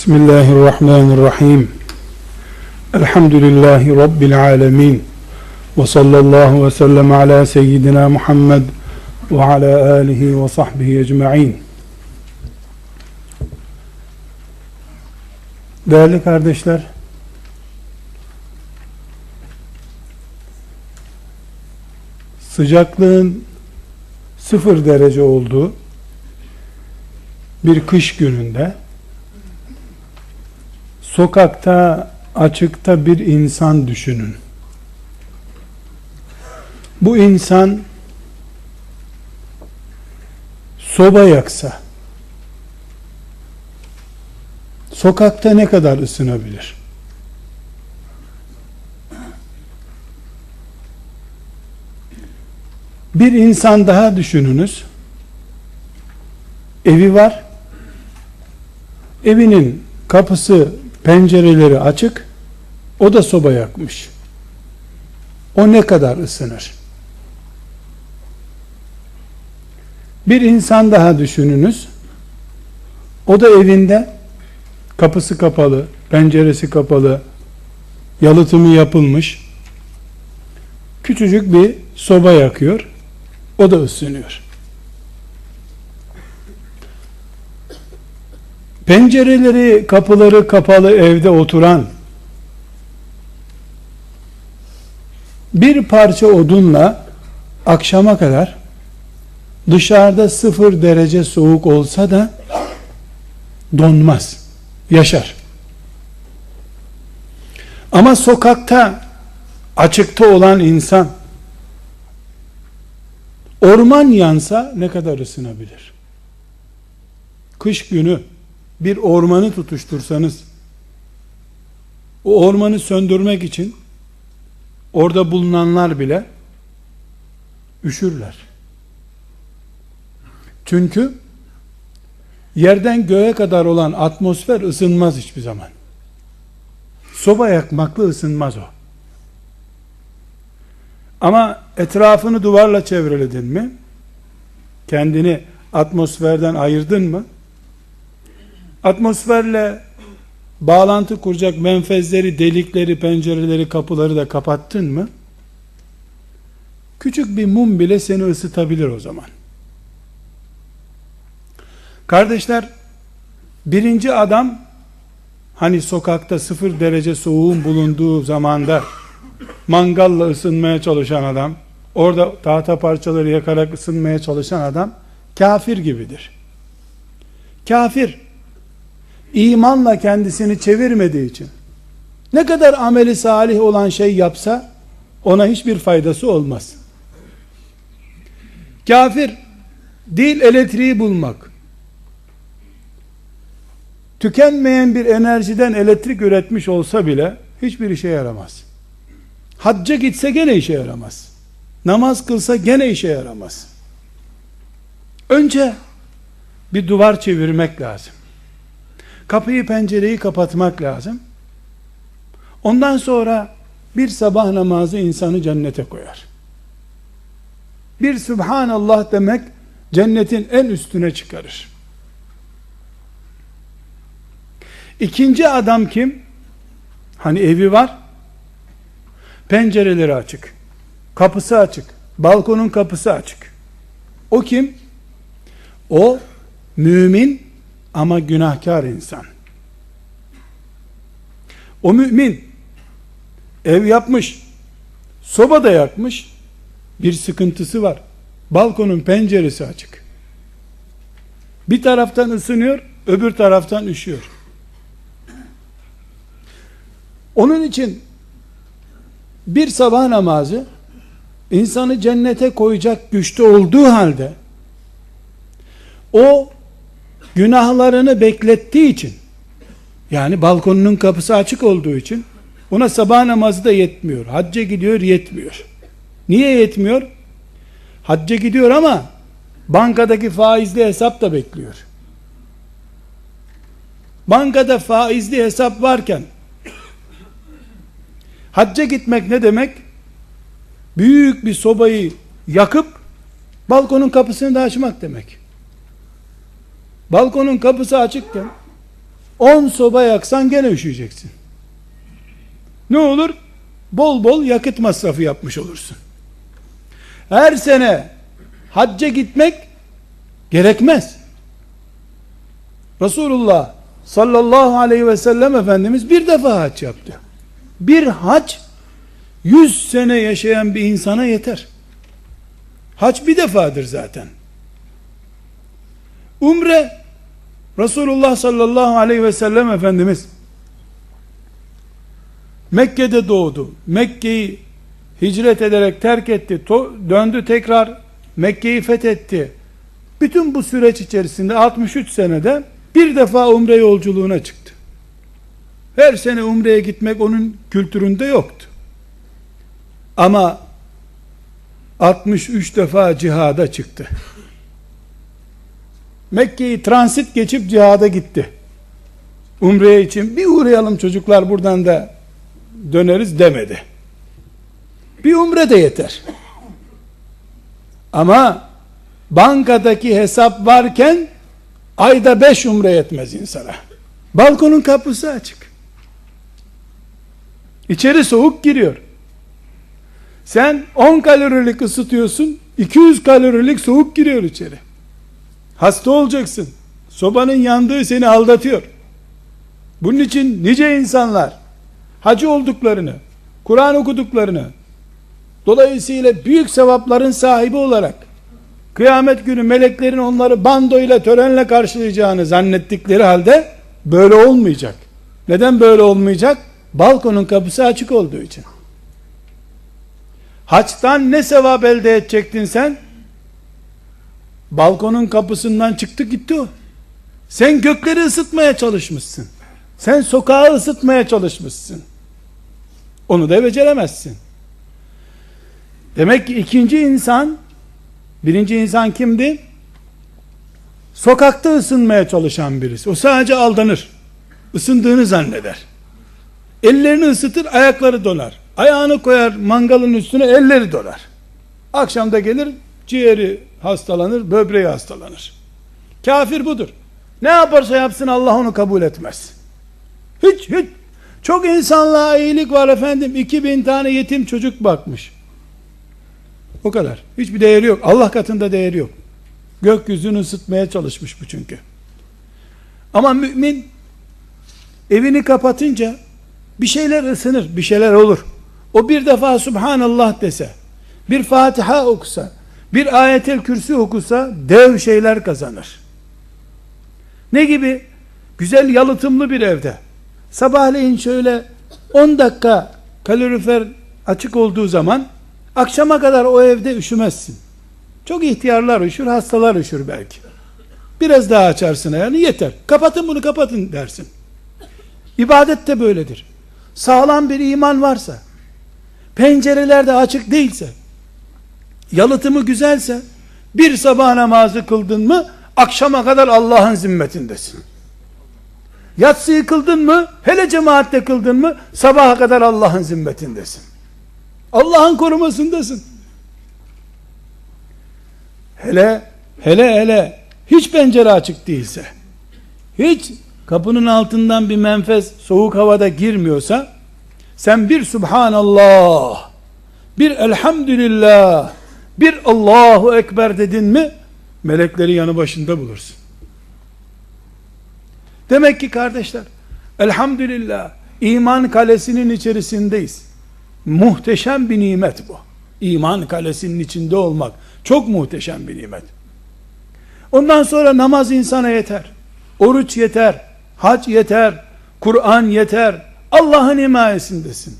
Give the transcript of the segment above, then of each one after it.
Bismillahirrahmanirrahim. Elhamdülillahi Rabbil alemin. Ve sallallahu ve sellem ala seyyidina Muhammed ve ala alihi ve sahbihi ecma'in. Değerli kardeşler, sıcaklığın sıfır derece olduğu bir kış gününde sokakta açıkta bir insan düşünün. Bu insan soba yaksa sokakta ne kadar ısınabilir? Bir insan daha düşününüz. Evi var. Evinin kapısı, pencereleri açık. O da soba yakmış. O ne kadar ısınır? Bir insan daha düşününüz. O da evinde kapısı kapalı, penceresi kapalı, yalıtımı yapılmış. Küçücük bir soba yakıyor. O da ısınıyor. Pencereleri, kapıları kapalı evde oturan bir parça odunla akşama kadar dışarıda sıfır derece soğuk olsa da donmaz, yaşar. Ama sokakta açıkta olan insan orman yansa ne kadar ısınabilir? Kış günü bir ormanı tutuştursanız o ormanı söndürmek için orada bulunanlar bile üşürler. Çünkü yerden göğe kadar olan atmosfer ısınmaz hiçbir zaman. Soba yakmakla ısınmaz o. Ama etrafını duvarla çevreledin mi? Kendini atmosferden ayırdın mı? Atmosferle bağlantı kuracak menfezleri, delikleri, pencereleri, kapıları da kapattın mı? Küçük bir mum bile seni ısıtabilir o zaman. Kardeşler, birinci adam hani sokakta sıfır derece soğuğun bulunduğu zamanda mangalla ısınmaya çalışan adam, orada tahta parçaları yakarak ısınmaya çalışan adam kafir gibidir. Kafir imanla kendisini çevirmediği için ne kadar ameli salih olan şey yapsa ona hiçbir faydası olmaz. Kafir değil elektriği bulmak. Tükenmeyen bir enerjiden elektrik üretmiş olsa bile hiçbir işe yaramaz. Hacca gitse gene işe yaramaz. Namaz kılsa gene işe yaramaz. Önce bir duvar çevirmek lazım. Kapıyı pencereyi kapatmak lazım. Ondan sonra bir sabah namazı insanı cennete koyar. Bir Subhanallah demek cennetin en üstüne çıkarır. İkinci adam kim? Hani evi var, pencereleri açık, kapısı açık, balkonun kapısı açık. O kim? O mümin ama günahkar insan. O mümin ev yapmış, soba da yakmış, bir sıkıntısı var. Balkonun penceresi açık. Bir taraftan ısınıyor, öbür taraftan üşüyor. Onun için bir sabah namazı insanı cennete koyacak güçte olduğu halde o günahlarını beklettiği için yani balkonunun kapısı açık olduğu için ona sabah namazı da yetmiyor. Hacca gidiyor yetmiyor. Niye yetmiyor? Hacca gidiyor ama bankadaki faizli hesap da bekliyor. Bankada faizli hesap varken hacca gitmek ne demek? Büyük bir sobayı yakıp balkonun kapısını da açmak demek. Balkonun kapısı açıkken 10 soba yaksan gene üşüyeceksin. Ne olur? Bol bol yakıt masrafı yapmış olursun. Her sene hacca gitmek gerekmez. Resulullah sallallahu aleyhi ve sellem Efendimiz bir defa hac yaptı. Bir hac 100 sene yaşayan bir insana yeter. Hac bir defadır zaten. Umre Resulullah sallallahu aleyhi ve sellem Efendimiz Mekke'de doğdu. Mekke'yi hicret ederek terk etti. döndü tekrar Mekke'yi fethetti. Bütün bu süreç içerisinde 63 senede bir defa umre yolculuğuna çıktı. Her sene umreye gitmek onun kültüründe yoktu. Ama 63 defa cihada çıktı. Mekke'yi transit geçip cihada gitti. Umreye için bir uğrayalım çocuklar buradan da döneriz demedi. Bir umre de yeter. Ama bankadaki hesap varken ayda beş umre yetmez insana. Balkonun kapısı açık. İçeri soğuk giriyor. Sen 10 kalorilik ısıtıyorsun, 200 kalorilik soğuk giriyor içeri. Hasta olacaksın. Sobanın yandığı seni aldatıyor. Bunun için nice insanlar hacı olduklarını, Kur'an okuduklarını, dolayısıyla büyük sevapların sahibi olarak kıyamet günü meleklerin onları bandoyla törenle karşılayacağını zannettikleri halde böyle olmayacak. Neden böyle olmayacak? Balkonun kapısı açık olduğu için. Haçtan ne sevap elde edecektin sen? Balkonun kapısından çıktı gitti o. Sen gökleri ısıtmaya çalışmışsın. Sen sokağı ısıtmaya çalışmışsın. Onu da beceremezsin. Demek ki ikinci insan, birinci insan kimdi? Sokakta ısınmaya çalışan birisi. O sadece aldanır. Isındığını zanneder. Ellerini ısıtır, ayakları donar. Ayağını koyar mangalın üstüne, elleri donar. Akşamda gelir, ciğeri hastalanır, böbreği hastalanır. Kafir budur. Ne yaparsa yapsın Allah onu kabul etmez. Hiç hiç çok insanlığa iyilik var efendim. 2000 tane yetim çocuk bakmış. O kadar. Hiçbir değeri yok. Allah katında değeri yok. Gökyüzünü ısıtmaya çalışmış bu çünkü. Ama mümin evini kapatınca bir şeyler ısınır, bir şeyler olur. O bir defa Subhanallah dese, bir Fatiha okusa, bir ayetel kürsü okusa dev şeyler kazanır. Ne gibi? Güzel yalıtımlı bir evde Sabahleyin şöyle 10 dakika kalorifer açık olduğu zaman akşama kadar o evde üşümezsin. Çok ihtiyarlar üşür, hastalar üşür belki. Biraz daha açarsın yani yeter. Kapatın bunu kapatın dersin. İbadet de böyledir. Sağlam bir iman varsa, pencereler de açık değilse, yalıtımı güzelse, bir sabah namazı kıldın mı, akşama kadar Allah'ın zimmetindesin. Yatsı kıldın mı, hele cemaatte kıldın mı, sabaha kadar Allah'ın zimmetindesin. Allah'ın korumasındasın. Hele, hele hele, hiç pencere açık değilse, hiç kapının altından bir menfez soğuk havada girmiyorsa, sen bir Subhanallah, bir Elhamdülillah, bir Allahu Ekber dedin mi, melekleri yanı başında bulursun. Demek ki kardeşler, elhamdülillah, iman kalesinin içerisindeyiz. Muhteşem bir nimet bu. İman kalesinin içinde olmak, çok muhteşem bir nimet. Ondan sonra namaz insana yeter. Oruç yeter, hac yeter, Kur'an yeter. Allah'ın himayesindesin.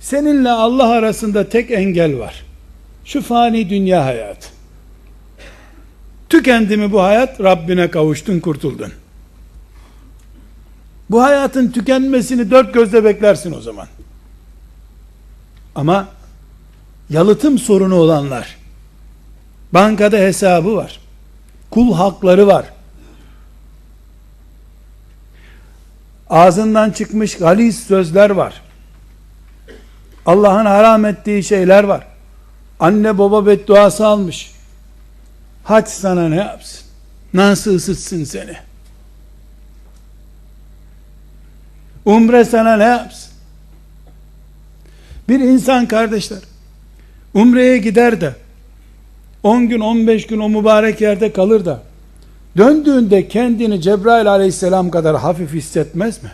Seninle Allah arasında tek engel var. Şu fani dünya hayatı. Tükendi mi bu hayat? Rabbine kavuştun, kurtuldun. Bu hayatın tükenmesini dört gözle beklersin o zaman. Ama yalıtım sorunu olanlar, bankada hesabı var, kul hakları var, ağzından çıkmış galis sözler var, Allah'ın haram ettiği şeyler var, anne baba bedduası almış, haç sana ne yapsın, nasıl ısıtsın seni, Umre sana ne yapsın? Bir insan kardeşler, umreye gider de, 10 gün 15 gün o mübarek yerde kalır da, döndüğünde kendini Cebrail aleyhisselam kadar hafif hissetmez mi?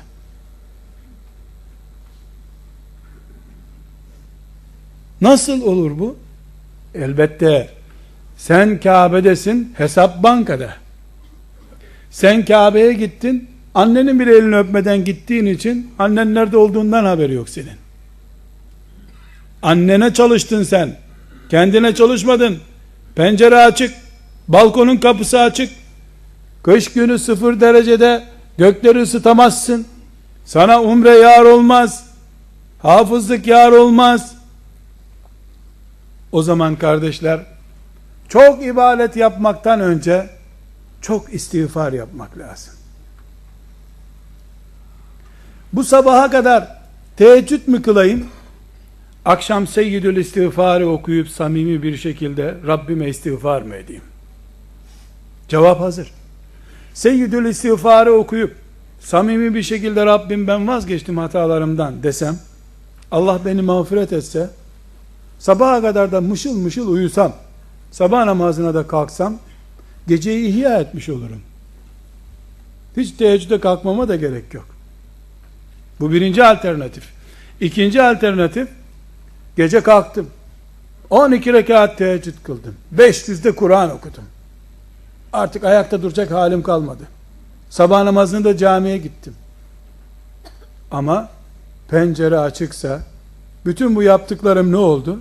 Nasıl olur bu? Elbette sen Kabe'desin, hesap bankada. Sen Kabe'ye gittin, annenin bile elini öpmeden gittiğin için annen nerede olduğundan haberi yok senin. Annene çalıştın sen. Kendine çalışmadın. Pencere açık. Balkonun kapısı açık. Kış günü sıfır derecede gökleri ısıtamazsın. Sana umre yar olmaz. Hafızlık yar olmaz. O zaman kardeşler çok ibadet yapmaktan önce çok istiğfar yapmak lazım. Bu sabaha kadar teheccüd mü kılayım? Akşam seyyidül istiğfarı okuyup samimi bir şekilde Rabbime istiğfar mı edeyim? Cevap hazır. Seyyidül istiğfarı okuyup samimi bir şekilde Rabbim ben vazgeçtim hatalarımdan desem Allah beni mağfiret etse sabaha kadar da mışıl mışıl uyusam sabah namazına da kalksam geceyi ihya etmiş olurum. Hiç teheccüde kalkmama da gerek yok. Bu birinci alternatif. İkinci alternatif Gece kalktım. 12 rekat teheccüd kıldım. 500'de Kur'an okudum. Artık ayakta duracak halim kalmadı. Sabah namazını da camiye gittim. Ama pencere açıksa bütün bu yaptıklarım ne oldu?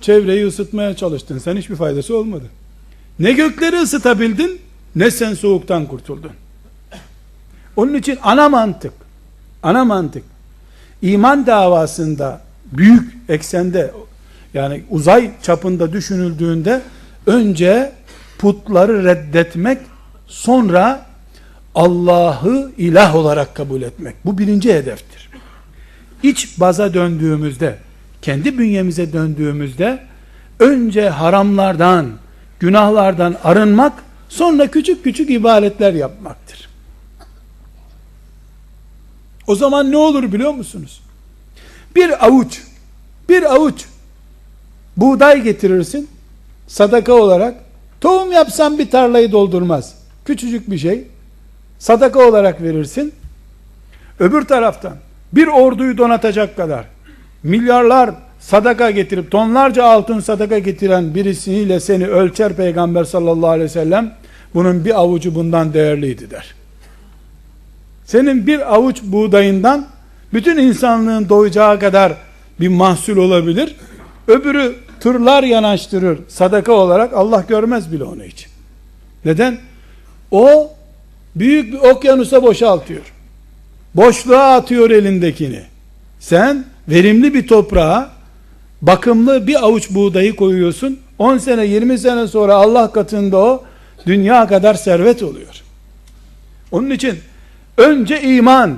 Çevreyi ısıtmaya çalıştın. Sen hiçbir faydası olmadı. Ne gökleri ısıtabildin ne sen soğuktan kurtuldun. Onun için ana mantık ana mantık iman davasında büyük eksende yani uzay çapında düşünüldüğünde önce putları reddetmek sonra Allah'ı ilah olarak kabul etmek. Bu birinci hedeftir. İç baza döndüğümüzde, kendi bünyemize döndüğümüzde önce haramlardan, günahlardan arınmak, sonra küçük küçük ibadetler yapmaktır. O zaman ne olur biliyor musunuz? Bir avuç, bir avuç buğday getirirsin, sadaka olarak, tohum yapsan bir tarlayı doldurmaz. Küçücük bir şey, sadaka olarak verirsin. Öbür taraftan, bir orduyu donatacak kadar, milyarlar sadaka getirip, tonlarca altın sadaka getiren birisiyle seni ölçer Peygamber sallallahu aleyhi ve sellem, bunun bir avucu bundan değerliydi der. Senin bir avuç buğdayından bütün insanlığın doyacağı kadar bir mahsul olabilir. Öbürü tırlar yanaştırır sadaka olarak Allah görmez bile onu için. Neden? O büyük bir okyanusa boşaltıyor. Boşluğa atıyor elindekini. Sen verimli bir toprağa bakımlı bir avuç buğdayı koyuyorsun. 10 sene 20 sene sonra Allah katında o dünya kadar servet oluyor. Onun için önce iman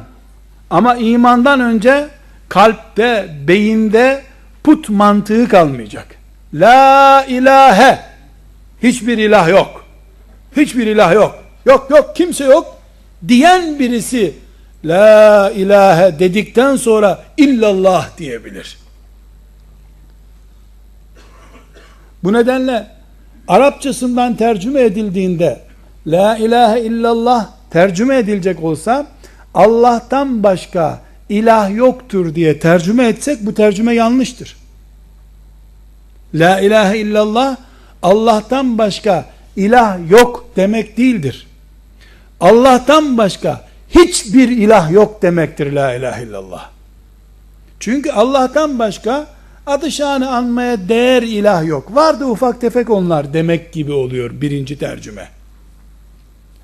ama imandan önce kalpte, beyinde put mantığı kalmayacak. La ilahe hiçbir ilah yok. Hiçbir ilah yok. Yok yok kimse yok diyen birisi la ilahe dedikten sonra illallah diyebilir. Bu nedenle Arapçasından tercüme edildiğinde la ilahe illallah tercüme edilecek olsa Allah'tan başka ilah yoktur diye tercüme etsek bu tercüme yanlıştır. La ilahe illallah Allah'tan başka ilah yok demek değildir. Allah'tan başka hiçbir ilah yok demektir la ilahe illallah. Çünkü Allah'tan başka adı şanı anmaya değer ilah yok. Vardı ufak tefek onlar demek gibi oluyor birinci tercüme.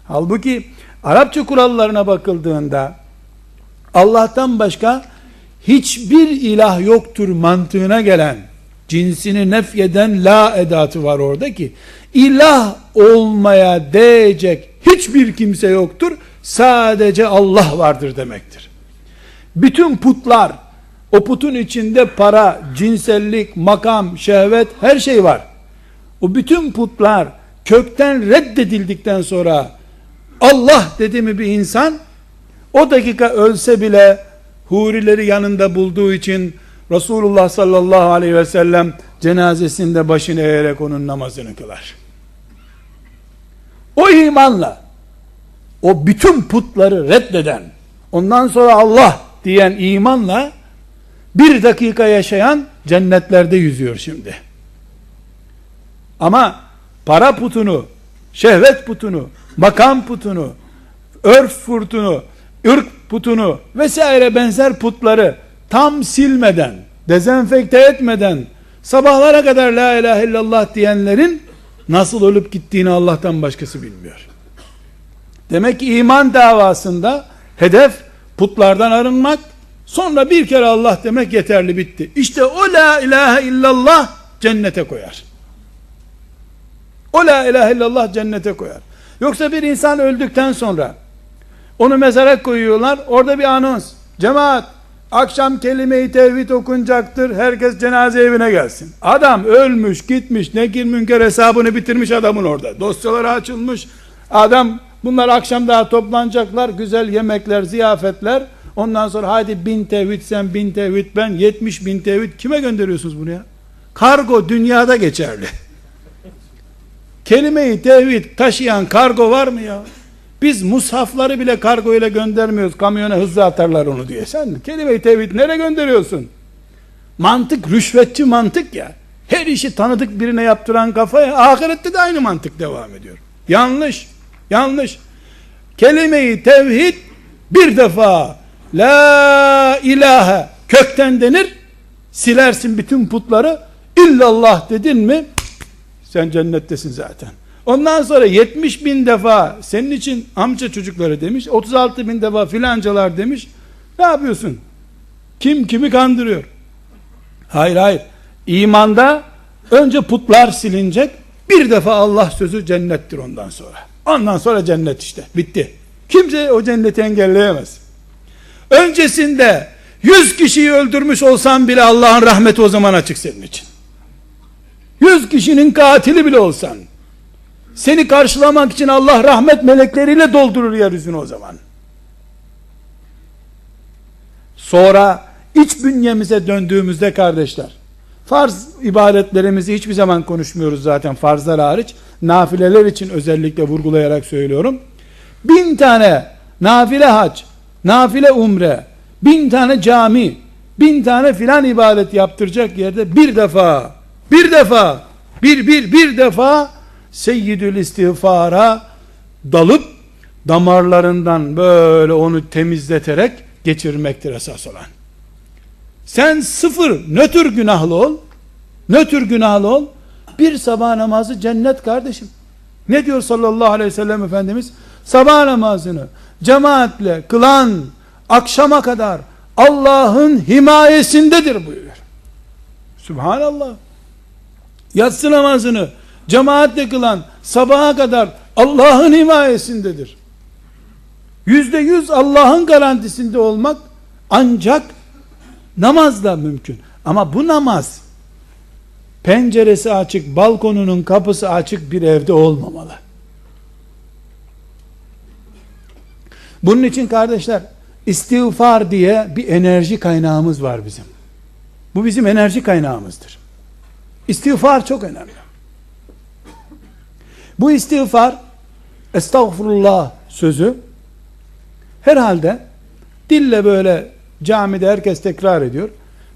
Halbuki Arapça kurallarına bakıldığında Allah'tan başka hiçbir ilah yoktur mantığına gelen cinsini nefyeden la edatı var orada ki ilah olmaya değecek hiçbir kimse yoktur sadece Allah vardır demektir. Bütün putlar o putun içinde para, cinsellik, makam, şehvet her şey var. O bütün putlar kökten reddedildikten sonra Allah dedi mi bir insan o dakika ölse bile hurileri yanında bulduğu için Resulullah sallallahu aleyhi ve sellem cenazesinde başını eğerek onun namazını kılar. O imanla o bütün putları reddeden ondan sonra Allah diyen imanla bir dakika yaşayan cennetlerde yüzüyor şimdi. Ama para putunu, şehvet putunu, makam putunu, örf putunu, ırk putunu vesaire benzer putları tam silmeden, dezenfekte etmeden sabahlara kadar la ilahe illallah diyenlerin nasıl ölüp gittiğini Allah'tan başkası bilmiyor. Demek ki iman davasında hedef putlardan arınmak, sonra bir kere Allah demek yeterli bitti. İşte o la ilahe illallah cennete koyar. O la ilahe illallah cennete koyar. Yoksa bir insan öldükten sonra onu mezara koyuyorlar. Orada bir anons. Cemaat akşam kelime-i tevhid okunacaktır. Herkes cenaze evine gelsin. Adam ölmüş, gitmiş, nekir münker hesabını bitirmiş adamın orada. Dosyaları açılmış. Adam bunlar akşam daha toplanacaklar. Güzel yemekler, ziyafetler. Ondan sonra hadi bin tevhid sen bin tevhid ben yetmiş bin tevhid kime gönderiyorsunuz bunu ya? Kargo dünyada geçerli. Kelime-i tevhid taşıyan kargo var mı ya? Biz mushafları bile kargo ile göndermiyoruz. Kamyona hızlı atarlar onu diye. Sen kelime-i tevhid nereye gönderiyorsun? Mantık rüşvetçi mantık ya. Her işi tanıdık birine yaptıran kafaya ahirette de aynı mantık devam ediyor. Yanlış. Yanlış. Kelime-i tevhid bir defa la ilahe kökten denir. Silersin bütün putları. illallah dedin mi sen cennettesin zaten. Ondan sonra 70 bin defa senin için amca çocukları demiş, 36 bin defa filancalar demiş. Ne yapıyorsun? Kim kimi kandırıyor? Hayır hayır. İmanda önce putlar silinecek. Bir defa Allah sözü cennettir ondan sonra. Ondan sonra cennet işte. Bitti. Kimse o cenneti engelleyemez. Öncesinde 100 kişiyi öldürmüş olsan bile Allah'ın rahmeti o zaman açık senin için. 100 kişinin katili bile olsan seni karşılamak için Allah rahmet melekleriyle doldurur yeryüzünü o zaman. Sonra iç bünyemize döndüğümüzde kardeşler, farz ibadetlerimizi hiçbir zaman konuşmuyoruz zaten farzlar hariç. Nafileler için özellikle vurgulayarak söylüyorum. Bin tane nafile hac, nafile umre, bin tane cami, bin tane filan ibadet yaptıracak yerde bir defa, bir defa, bir bir bir defa seyyidül istiğfara dalıp damarlarından böyle onu temizleterek geçirmektir esas olan. Sen sıfır nötr günahlı ol. Nötr günahlı ol. Bir sabah namazı cennet kardeşim. Ne diyor sallallahu aleyhi ve sellem Efendimiz? Sabah namazını cemaatle kılan akşama kadar Allah'ın himayesindedir buyuruyor. Subhanallah. Yatsı namazını cemaatle kılan sabaha kadar Allah'ın himayesindedir. Yüzde yüz Allah'ın garantisinde olmak ancak namazla mümkün. Ama bu namaz penceresi açık, balkonunun kapısı açık bir evde olmamalı. Bunun için kardeşler istiğfar diye bir enerji kaynağımız var bizim. Bu bizim enerji kaynağımızdır. İstiğfar çok önemli. Bu istiğfar estağfurullah sözü herhalde dille böyle camide herkes tekrar ediyor.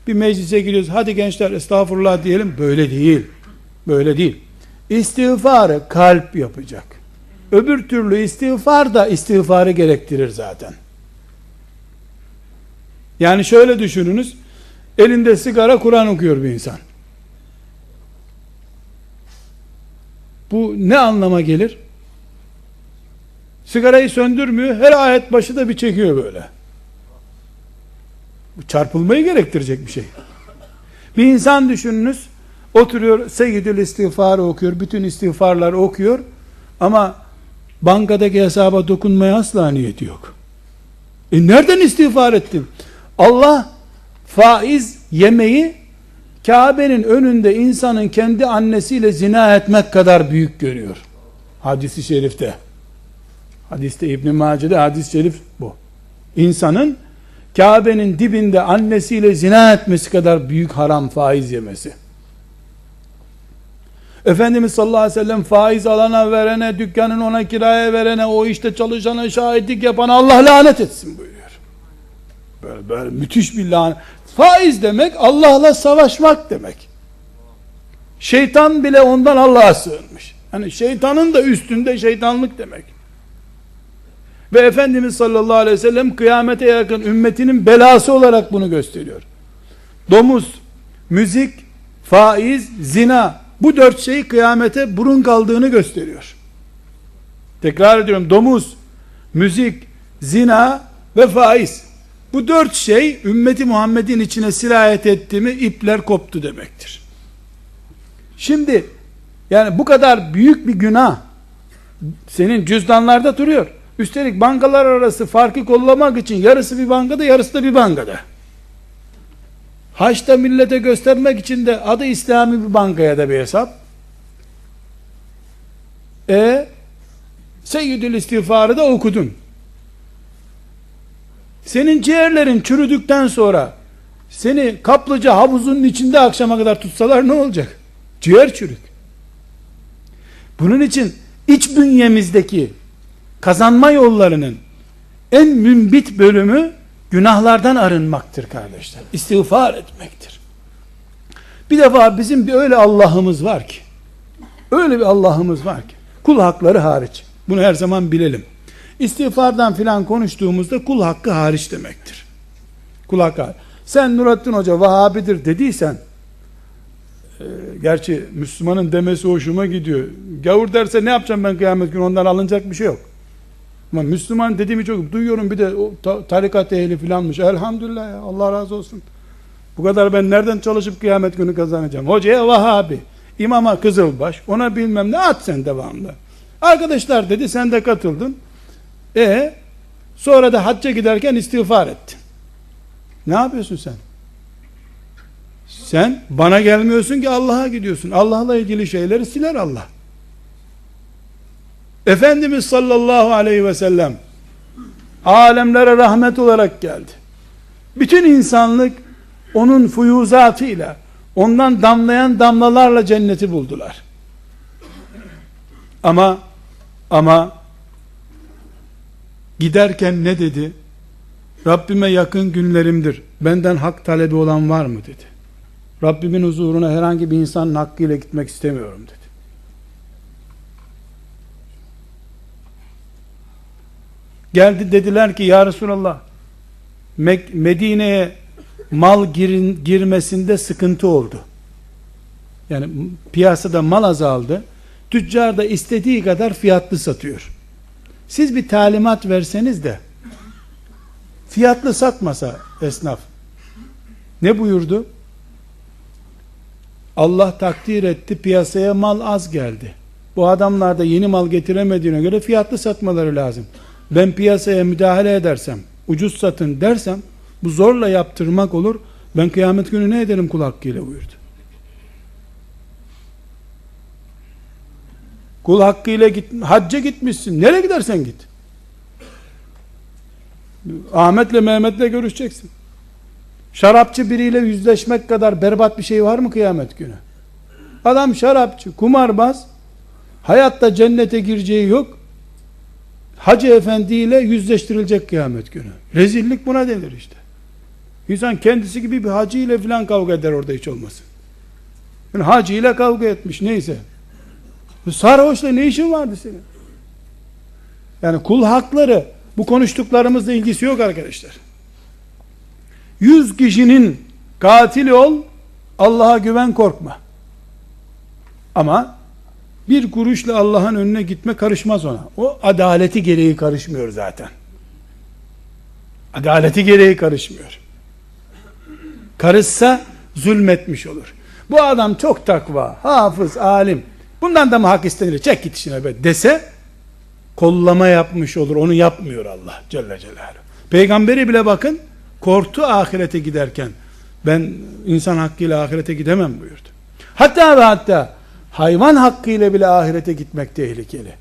Bir meclise giriyoruz. Hadi gençler estağfurullah diyelim. Böyle değil. Böyle değil. İstiğfarı kalp yapacak. Öbür türlü istiğfar da istiğfarı gerektirir zaten. Yani şöyle düşününüz. Elinde sigara Kur'an okuyor bir insan. Bu ne anlama gelir? Sigarayı söndürmüyor. Her ayet başı da bir çekiyor böyle. Çarpılmayı gerektirecek bir şey. Bir insan düşününüz. Oturuyor seyyidül istiğfarı okuyor. Bütün istiğfarları okuyor. Ama bankadaki hesaba dokunmaya asla niyeti yok. E nereden istiğfar ettin? Allah faiz yemeyi Kabe'nin önünde insanın kendi annesiyle zina etmek kadar büyük görüyor. Hadisi şerifte. Hadiste İbn-i Mace'de hadis-i şerif bu. insanın Kabe'nin dibinde annesiyle zina etmesi kadar büyük haram faiz yemesi. Efendimiz sallallahu aleyhi ve sellem faiz alana verene, dükkanın ona kiraya verene, o işte çalışana, şahitlik yapana Allah lanet etsin buyuruyor. Böyle, böyle müthiş bir lanet. Faiz demek Allah'la savaşmak demek. Şeytan bile ondan Allah'a sığınmış. Hani şeytanın da üstünde şeytanlık demek. Ve Efendimiz sallallahu aleyhi ve sellem kıyamete yakın ümmetinin belası olarak bunu gösteriyor. Domuz, müzik, faiz, zina bu dört şey kıyamete burun kaldığını gösteriyor. Tekrar ediyorum domuz, müzik, zina ve faiz. Bu dört şey ümmeti Muhammed'in içine sirayet etti mi ipler koptu demektir. Şimdi yani bu kadar büyük bir günah senin cüzdanlarda duruyor. Üstelik bankalar arası farkı kollamak için yarısı bir bankada yarısı da bir bankada. Haçta millete göstermek için de adı İslami bir bankaya da bir hesap. E Seyyidül istiğfarı da okudun. Senin ciğerlerin çürüdükten sonra seni kaplıca havuzunun içinde akşama kadar tutsalar ne olacak? Ciğer çürük. Bunun için iç bünyemizdeki kazanma yollarının en mümbit bölümü günahlardan arınmaktır kardeşler. İstiğfar etmektir. Bir defa bizim bir öyle Allah'ımız var ki, öyle bir Allah'ımız var ki, kul hakları hariç. Bunu her zaman bilelim. İstiğfardan filan konuştuğumuzda kul hakkı hariç demektir. Kul hakkı. Sen Nurattin Hoca Vahabidir dediysen, e, gerçi Müslümanın demesi hoşuma gidiyor. Gavur derse ne yapacağım ben kıyamet günü ondan alınacak bir şey yok. Ama Müslüman dediğimi çok duyuyorum bir de o tarikat ehli filanmış. Elhamdülillah ya Allah razı olsun. Bu kadar ben nereden çalışıp kıyamet günü kazanacağım? Hocaya Vahabi, imama Kızılbaş, ona bilmem ne at sen devamlı. Arkadaşlar dedi sen de katıldın. E sonra da hacca giderken istiğfar ettin. Ne yapıyorsun sen? Sen bana gelmiyorsun ki Allah'a gidiyorsun. Allah'la ilgili şeyleri siler Allah. Efendimiz sallallahu aleyhi ve sellem alemlere rahmet olarak geldi. Bütün insanlık onun fuyuzatıyla ondan damlayan damlalarla cenneti buldular. Ama ama giderken ne dedi? Rabbime yakın günlerimdir. Benden hak talebi olan var mı dedi. Rabbimin huzuruna herhangi bir insanın hakkıyla gitmek istemiyorum dedi. Geldi dediler ki ya Resulallah Medine'ye mal girin, girmesinde sıkıntı oldu. Yani piyasada mal azaldı. Tüccar da istediği kadar fiyatlı satıyor. Siz bir talimat verseniz de fiyatlı satmasa esnaf ne buyurdu? Allah takdir etti piyasaya mal az geldi. Bu adamlar da yeni mal getiremediğine göre fiyatlı satmaları lazım ben piyasaya müdahale edersem, ucuz satın dersem, bu zorla yaptırmak olur, ben kıyamet günü ne ederim kul hakkıyla buyurdu. Kul hakkıyla git, hacca gitmişsin, nereye gidersen git. Ahmet'le Mehmet'le görüşeceksin. Şarapçı biriyle yüzleşmek kadar berbat bir şey var mı kıyamet günü? Adam şarapçı, kumarbaz, hayatta cennete gireceği yok, Hacı Efendi ile yüzleştirilecek kıyamet günü. Rezillik buna denir işte. İnsan kendisi gibi bir hacı ile filan kavga eder orada hiç olmasın. Yani hacı ile kavga etmiş neyse. Sarhoşla ne işin vardı senin? Yani kul hakları bu konuştuklarımızla ilgisi yok arkadaşlar. Yüz kişinin katili ol Allah'a güven korkma. Ama bir kuruşla Allah'ın önüne gitme karışmaz ona. O adaleti gereği karışmıyor zaten. Adaleti gereği karışmıyor. Karışsa zulmetmiş olur. Bu adam çok takva, hafız, alim. Bundan da mı hak istenir? Çek git işine be dese kollama yapmış olur. Onu yapmıyor Allah Celle Celaluhu. Peygamberi bile bakın korktu ahirete giderken. Ben insan hakkıyla ahirete gidemem buyurdu. Hatta ve hatta hayvan hakkıyla bile ahirete gitmek tehlikeli.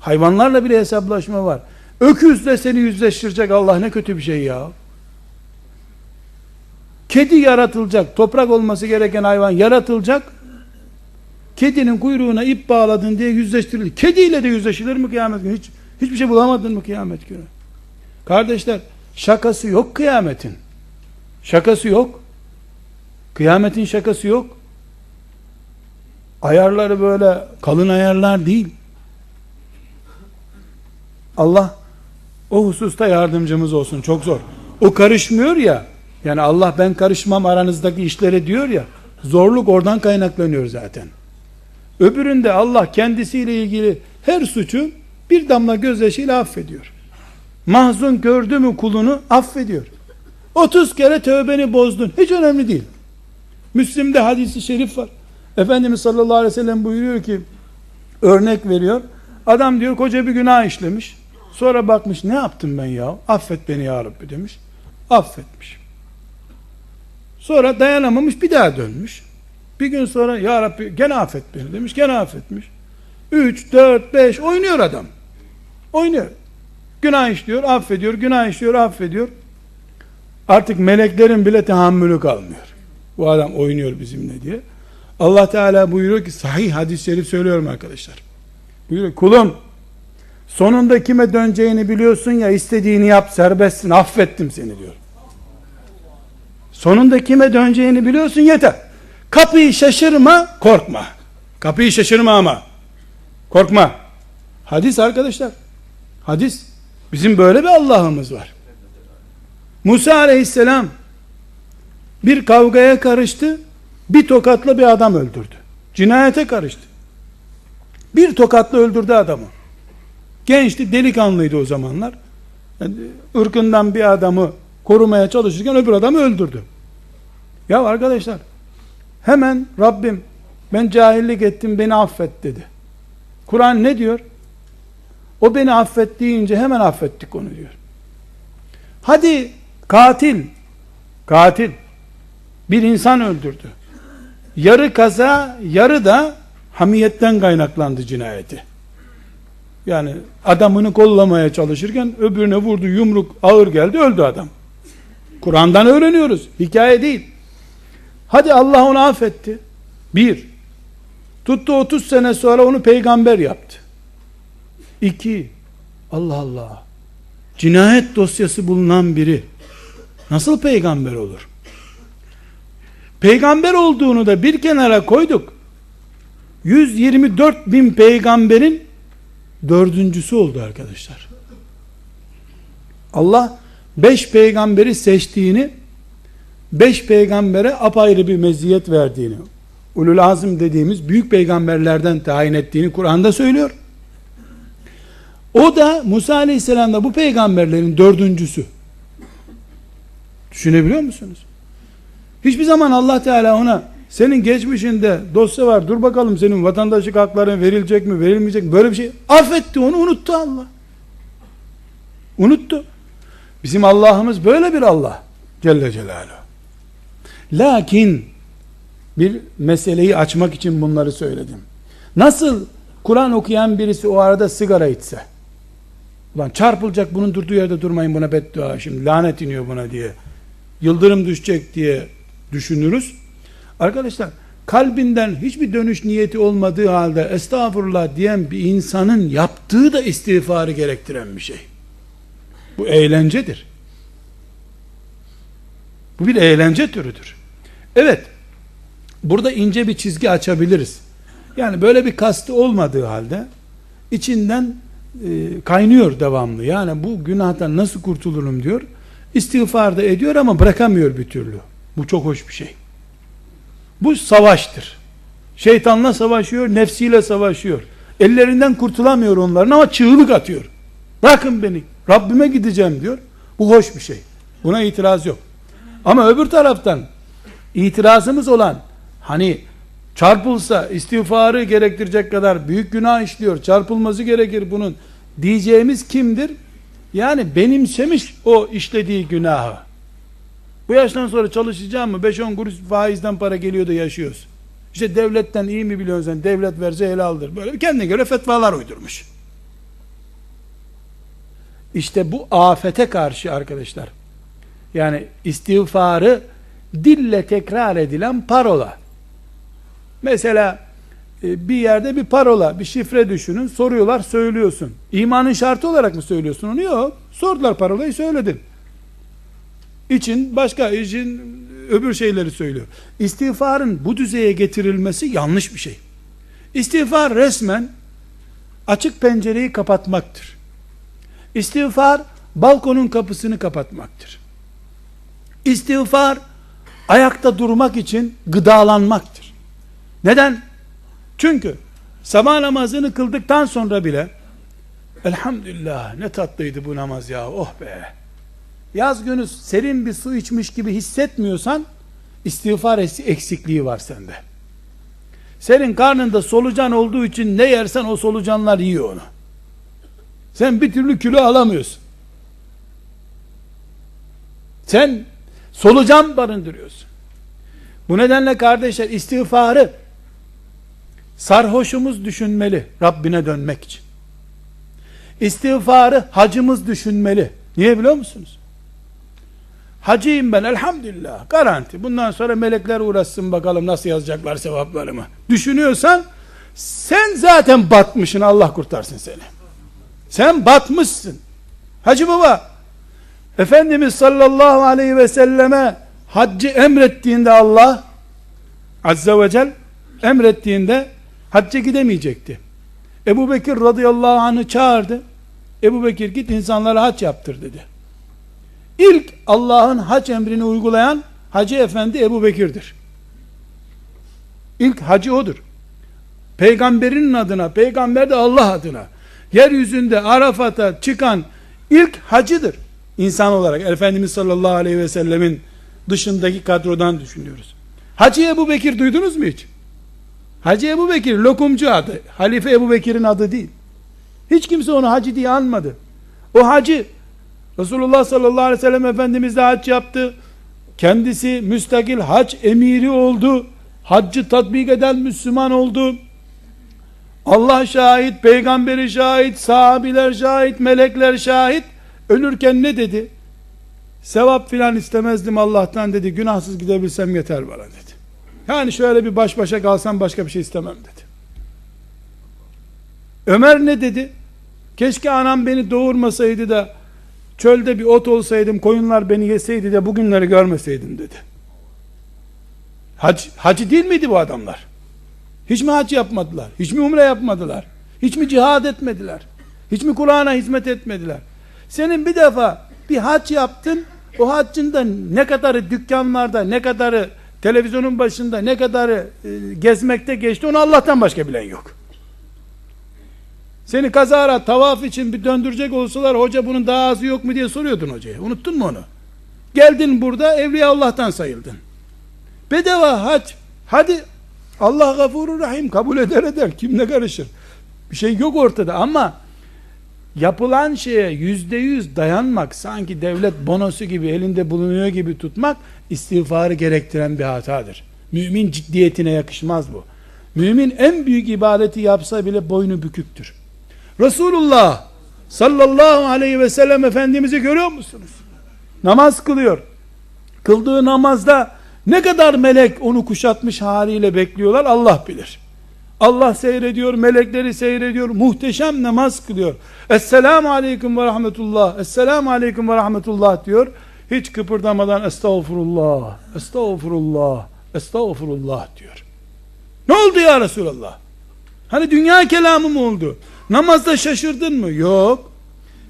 Hayvanlarla bile hesaplaşma var. Öküzle seni yüzleştirecek Allah ne kötü bir şey ya. Kedi yaratılacak, toprak olması gereken hayvan yaratılacak. Kedinin kuyruğuna ip bağladın diye yüzleştirilir. Kediyle de yüzleşilir mi kıyamet günü? Hiç, hiçbir şey bulamadın mı kıyamet günü? Kardeşler, şakası yok kıyametin. Şakası yok. Kıyametin şakası yok. Ayarları böyle kalın ayarlar değil. Allah o hususta yardımcımız olsun. Çok zor. O karışmıyor ya. Yani Allah ben karışmam aranızdaki işlere diyor ya. Zorluk oradan kaynaklanıyor zaten. Öbüründe Allah kendisiyle ilgili her suçu bir damla gözyaşıyla affediyor. Mahzun gördü mü kulunu affediyor. 30 kere tövbeni bozdun. Hiç önemli değil. Müslim'de hadisi şerif var. Efendimiz sallallahu aleyhi ve sellem buyuruyor ki örnek veriyor. Adam diyor koca bir günah işlemiş. Sonra bakmış ne yaptım ben ya? Affet beni ya Rabbi demiş. Affetmiş. Sonra dayanamamış bir daha dönmüş. Bir gün sonra ya Rabbi gene affet beni demiş. Gene affetmiş. 3, 4, 5 oynuyor adam. Oynuyor. Günah işliyor, affediyor. Günah işliyor, affediyor. Artık meleklerin bile tahammülü kalmıyor. Bu adam oynuyor bizimle diye. Allah Teala buyuruyor ki sahih hadis-i şerif söylüyorum arkadaşlar. Buyuruyor kulum sonunda kime döneceğini biliyorsun ya istediğini yap serbestsin affettim seni diyor. Sonunda kime döneceğini biliyorsun yeter. Kapıyı şaşırma korkma. Kapıyı şaşırma ama. Korkma. Hadis arkadaşlar. Hadis. Bizim böyle bir Allah'ımız var. Musa aleyhisselam bir kavgaya karıştı. Bir tokatla bir adam öldürdü. Cinayete karıştı. Bir tokatla öldürdü adamı. Gençti, delikanlıydı o zamanlar. Yani ırkından bir adamı korumaya çalışırken öbür adamı öldürdü. Ya arkadaşlar, hemen Rabbim ben cahillik ettim beni affet dedi. Kur'an ne diyor? O beni affet deyince hemen affettik onu diyor. Hadi katil, katil bir insan öldürdü. Yarı kaza, yarı da hamiyetten kaynaklandı cinayeti. Yani adamını kollamaya çalışırken öbürüne vurdu yumruk ağır geldi öldü adam. Kur'an'dan öğreniyoruz. Hikaye değil. Hadi Allah onu affetti. Bir. Tuttu 30 sene sonra onu peygamber yaptı. İki. Allah Allah. Cinayet dosyası bulunan biri nasıl peygamber olur? Peygamber olduğunu da bir kenara koyduk. 124 bin peygamberin dördüncüsü oldu arkadaşlar. Allah beş peygamberi seçtiğini beş peygambere apayrı bir meziyet verdiğini ulul azim dediğimiz büyük peygamberlerden tayin ettiğini Kur'an'da söylüyor. O da Musa Aleyhisselam da bu peygamberlerin dördüncüsü. Düşünebiliyor musunuz? Hiçbir zaman Allah Teala ona senin geçmişinde dosya var dur bakalım senin vatandaşlık hakların verilecek mi verilmeyecek mi böyle bir şey affetti onu unuttu Allah. Unuttu. Bizim Allah'ımız böyle bir Allah. Celle Celaluhu. Lakin bir meseleyi açmak için bunları söyledim. Nasıl Kur'an okuyan birisi o arada sigara içse, ulan çarpılacak bunun durduğu yerde durmayın buna beddua şimdi lanet iniyor buna diye, yıldırım düşecek diye düşünürüz. Arkadaşlar kalbinden hiçbir dönüş niyeti olmadığı halde estağfurullah diyen bir insanın yaptığı da istiğfarı gerektiren bir şey. Bu eğlencedir. Bu bir eğlence türüdür. Evet, burada ince bir çizgi açabiliriz. Yani böyle bir kastı olmadığı halde içinden e, kaynıyor devamlı. Yani bu günahtan nasıl kurtulurum diyor. İstiğfar da ediyor ama bırakamıyor bir türlü. Bu çok hoş bir şey. Bu savaştır. Şeytanla savaşıyor, nefsiyle savaşıyor. Ellerinden kurtulamıyor onların ama çığlık atıyor. Bırakın beni, Rabbime gideceğim diyor. Bu hoş bir şey. Buna itiraz yok. Ama öbür taraftan itirazımız olan hani çarpılsa istiğfarı gerektirecek kadar büyük günah işliyor. Çarpılması gerekir bunun diyeceğimiz kimdir? Yani benimsemiş o işlediği günahı. Bu yaştan sonra çalışacağım mı? 5-10 kuruş faizden para geliyor da yaşıyoruz. İşte devletten iyi mi biliyorsun sen? Devlet verse helaldir. Böyle kendine göre fetvalar uydurmuş. İşte bu afete karşı arkadaşlar. Yani istiğfarı dille tekrar edilen parola. Mesela e, bir yerde bir parola, bir şifre düşünün. Soruyorlar, söylüyorsun. İmanın şartı olarak mı söylüyorsun onu? Yok. Sordular parolayı, söyledin. İçin başka, için öbür şeyleri söylüyor. İstiğfarın bu düzeye getirilmesi yanlış bir şey. İstiğfar resmen açık pencereyi kapatmaktır. İstiğfar balkonun kapısını kapatmaktır. İstiğfar ayakta durmak için gıdalanmaktır. Neden? Çünkü sabah namazını kıldıktan sonra bile elhamdülillah ne tatlıydı bu namaz ya oh be yaz günü serin bir su içmiş gibi hissetmiyorsan istiğfar eksikliği var sende. Senin karnında solucan olduğu için ne yersen o solucanlar yiyor onu. Sen bir türlü kilo alamıyorsun. Sen solucan barındırıyorsun. Bu nedenle kardeşler istiğfarı sarhoşumuz düşünmeli Rabbine dönmek için. İstiğfarı hacımız düşünmeli. Niye biliyor musunuz? Hacıyım ben elhamdülillah. Garanti. Bundan sonra melekler uğraşsın bakalım nasıl yazacaklar sevaplarımı. Düşünüyorsan sen zaten batmışsın Allah kurtarsın seni. Sen batmışsın. Hacı baba Efendimiz sallallahu aleyhi ve selleme haccı emrettiğinde Allah azze ve cel emrettiğinde hacca gidemeyecekti. Ebu Bekir radıyallahu anh'ı çağırdı. Ebu Bekir git insanlara hac yaptır dedi. İlk Allah'ın hac emrini uygulayan Hacı Efendi Ebu Bekir'dir. İlk hacı odur. Peygamberinin adına, peygamber de Allah adına yeryüzünde Arafat'a çıkan ilk hacıdır. İnsan olarak Efendimiz sallallahu aleyhi ve sellemin dışındaki kadrodan düşünüyoruz. Hacı Ebu Bekir duydunuz mu hiç? Hacı Ebu Bekir lokumcu adı. Halife Ebu Bekir'in adı değil. Hiç kimse onu hacı diye anmadı. O hacı Resulullah sallallahu aleyhi ve sellem Efendimiz de hac yaptı. Kendisi müstakil hac emiri oldu. Haccı tatbik eden Müslüman oldu. Allah şahit, peygamberi şahit, sahabiler şahit, melekler şahit. Ölürken ne dedi? Sevap filan istemezdim Allah'tan dedi. Günahsız gidebilsem yeter bana dedi. Yani şöyle bir baş başa kalsam başka bir şey istemem dedi. Ömer ne dedi? Keşke anam beni doğurmasaydı da çölde bir ot olsaydım, koyunlar beni yeseydi de bugünleri görmeseydim dedi. Hac, hacı değil miydi bu adamlar? Hiç mi hac yapmadılar? Hiç mi umre yapmadılar? Hiç mi cihad etmediler? Hiç mi Kur'an'a hizmet etmediler? Senin bir defa bir hac yaptın, o haccında ne kadarı dükkanlarda, ne kadarı televizyonun başında, ne kadarı e, gezmekte geçti, onu Allah'tan başka bilen yok. Seni kazara tavaf için bir döndürecek olsalar hoca bunun daha azı yok mu diye soruyordun hocaya. Unuttun mu onu? Geldin burada evliya Allah'tan sayıldın. Bedava hac. Hadi Allah gafurur rahim kabul eder eder. Kim ne karışır? Bir şey yok ortada ama yapılan şeye yüzde yüz dayanmak sanki devlet bonosu gibi elinde bulunuyor gibi tutmak istiğfarı gerektiren bir hatadır. Mümin ciddiyetine yakışmaz bu. Mümin en büyük ibadeti yapsa bile boynu büküktür. Resulullah sallallahu aleyhi ve sellem Efendimiz'i görüyor musunuz? Namaz kılıyor. Kıldığı namazda ne kadar melek onu kuşatmış haliyle bekliyorlar Allah bilir. Allah seyrediyor, melekleri seyrediyor, muhteşem namaz kılıyor. Esselamu aleyküm ve rahmetullah, Esselamu aleyküm ve rahmetullah diyor. Hiç kıpırdamadan estağfurullah, estağfurullah, estağfurullah diyor. Ne oldu ya Resulallah? Hani dünya kelamı mı oldu? Namazda şaşırdın mı? Yok.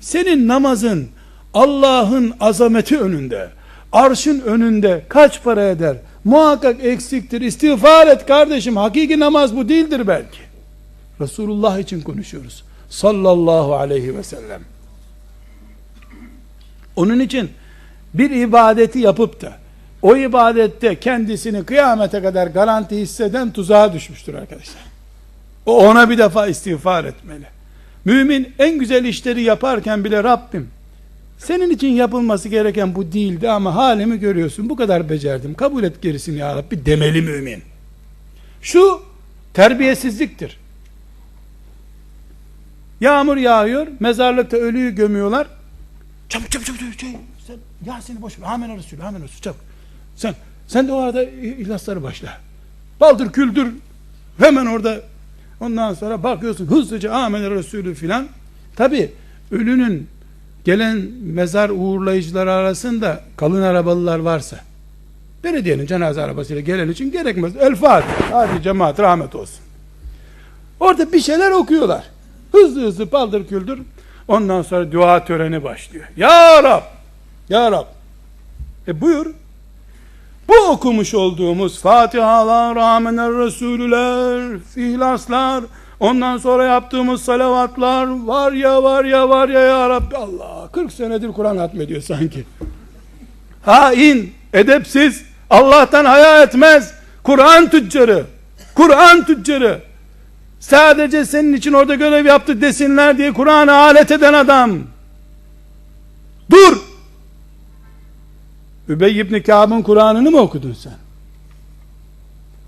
Senin namazın Allah'ın azameti önünde, arşın önünde kaç para eder? Muhakkak eksiktir. İstiğfar et kardeşim. Hakiki namaz bu değildir belki. Resulullah için konuşuyoruz. Sallallahu aleyhi ve sellem. Onun için bir ibadeti yapıp da o ibadette kendisini kıyamete kadar garanti hisseden tuzağa düşmüştür arkadaşlar. O ona bir defa istiğfar etmeli. Mümin en güzel işleri yaparken bile Rabbim senin için yapılması gereken bu değildi ama halimi görüyorsun. Bu kadar becerdim. Kabul et gerisini ya Rabbi demeli mümin. Şu terbiyesizliktir. Yağmur yağıyor, mezarlıkta ölüyü gömüyorlar. Çabuk çabuk çabuk. çabuk. Sen Yasin'i boş ver. Amen Resulü. Amen Resulü. Çabuk. Sen sen de o arada ihlasları başla. Baldır küldür. Hemen orada ondan sonra bakıyorsun hızlıca Amen Resulü filan. Tabi ölünün gelen mezar uğurlayıcıları arasında kalın arabalılar varsa belediyenin cenaze arabasıyla gelen için gerekmez. El Fatiha. Hadi cemaat rahmet olsun. Orada bir şeyler okuyorlar. Hızlı hızlı paldır küldür. Ondan sonra dua töreni başlıyor. Ya Rab! Ya Rab! E buyur. Bu okumuş olduğumuz Fatihalar, Ramener Resulüler, İhlaslar, ondan sonra yaptığımız salavatlar var ya var ya var ya ya Rabbi Allah 40 senedir Kur'an hatmediyor sanki. Hain, edepsiz, Allah'tan haya etmez. Kur'an tüccarı, Kur'an tüccarı. Sadece senin için orada görev yaptı desinler diye Kur'an'ı alet eden adam. Dur! Übey ibn Kâb'ın Kur'an'ını mı okudun sen?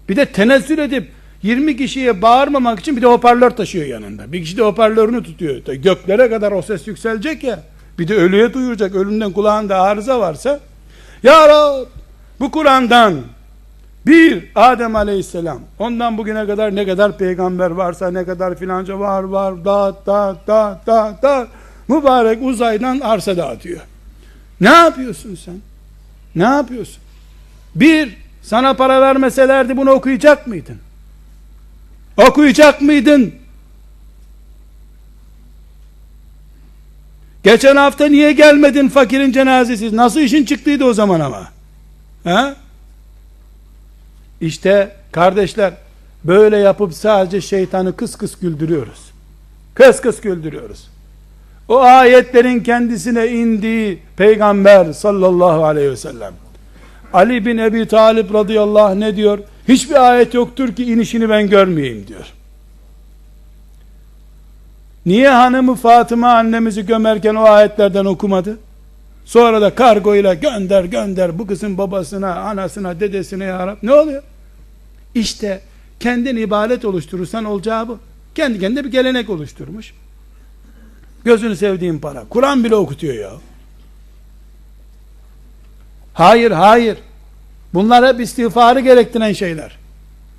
Bir de tenezzül edip 20 kişiye bağırmamak için bir de hoparlör taşıyor yanında. Bir kişi de hoparlörünü tutuyor. Göklere kadar o ses yükselecek ya. Bir de ölüye duyuracak. Ölümden kulağında arıza varsa. Ya Rab bu Kur'an'dan bir Adem aleyhisselam ondan bugüne kadar ne kadar peygamber varsa ne kadar filanca var var dağıt dağıt dağıt dağıt dağıt mübarek uzaydan arsa dağıtıyor. Ne yapıyorsun sen? Ne yapıyorsun? Bir, sana para vermeselerdi bunu okuyacak mıydın? Okuyacak mıydın? Geçen hafta niye gelmedin fakirin cenazesi? Nasıl işin çıktıydı o zaman ama? He? İşte kardeşler böyle yapıp sadece şeytanı kıs kıs güldürüyoruz. Kıs kıs güldürüyoruz. O ayetlerin kendisine indiği peygamber sallallahu aleyhi ve sellem. Ali bin Ebi Talip radıyallahu anh ne diyor? Hiçbir ayet yoktur ki inişini ben görmeyeyim diyor. Niye hanımı Fatıma annemizi gömerken o ayetlerden okumadı? Sonra da kargoyla gönder gönder bu kızın babasına, anasına, dedesine ya Rab. Ne oluyor? İşte kendin ibadet oluşturursan olacağı bu. Kendi kendine bir gelenek oluşturmuş. Gözünü sevdiğim para. Kur'an bile okutuyor ya. Hayır, hayır. Bunlar hep istiğfarı gerektiren şeyler.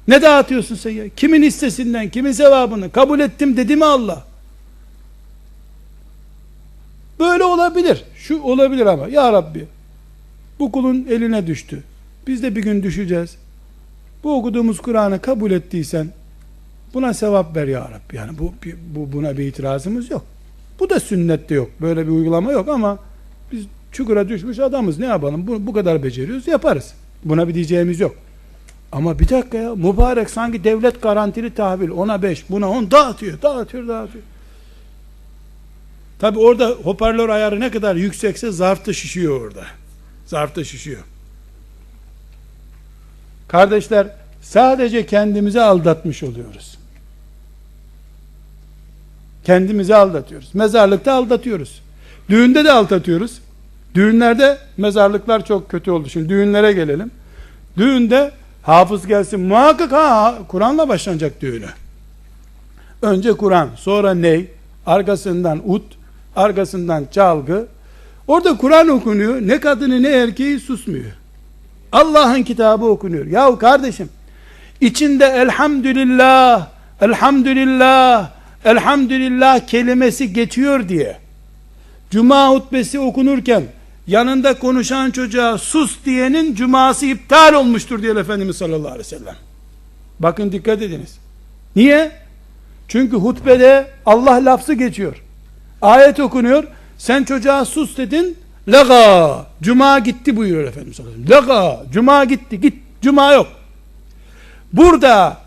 Ne dağıtıyorsun sen ya? Kimin hissesinden, kimin sevabını kabul ettim dedi mi Allah? Böyle olabilir. Şu olabilir ama. Ya Rabbi bu kulun eline düştü. Biz de bir gün düşeceğiz. Bu okuduğumuz Kur'an'ı kabul ettiysen buna sevap ver ya Rabbi. Yani bu, bu buna bir itirazımız yok. Bu da sünnette yok. Böyle bir uygulama yok ama biz çukura düşmüş adamız ne yapalım? Bu, bu kadar beceriyoruz yaparız. Buna bir diyeceğimiz yok. Ama bir dakika ya mübarek sanki devlet garantili tahvil ona beş buna on dağıtıyor dağıtıyor dağıtıyor. Tabi orada hoparlör ayarı ne kadar yüksekse zarfta şişiyor orada. Zarfta şişiyor. Kardeşler sadece kendimizi aldatmış oluyoruz. Kendimizi aldatıyoruz. Mezarlıkta aldatıyoruz. Düğünde de aldatıyoruz. Düğünlerde mezarlıklar çok kötü oldu. Şimdi düğünlere gelelim. Düğünde hafız gelsin muhakkak ha Kur'an'la başlanacak düğünü. Önce Kur'an, sonra ney, arkasından ut, arkasından çalgı. Orada Kur'an okunuyor. Ne kadını ne erkeği susmuyor. Allah'ın kitabı okunuyor. Yahu kardeşim içinde elhamdülillah, elhamdülillah, elhamdülillah kelimesi geçiyor diye cuma hutbesi okunurken yanında konuşan çocuğa sus diyenin cuması iptal olmuştur diye Efendimiz sallallahu aleyhi ve sellem. Bakın dikkat ediniz. Niye? Çünkü hutbede Allah lafzı geçiyor. Ayet okunuyor. Sen çocuğa sus dedin. Lega. Cuma gitti buyuruyor Efendimiz sallallahu aleyhi ve sellem. Lega. Cuma gitti. Git. Cuma yok. Burada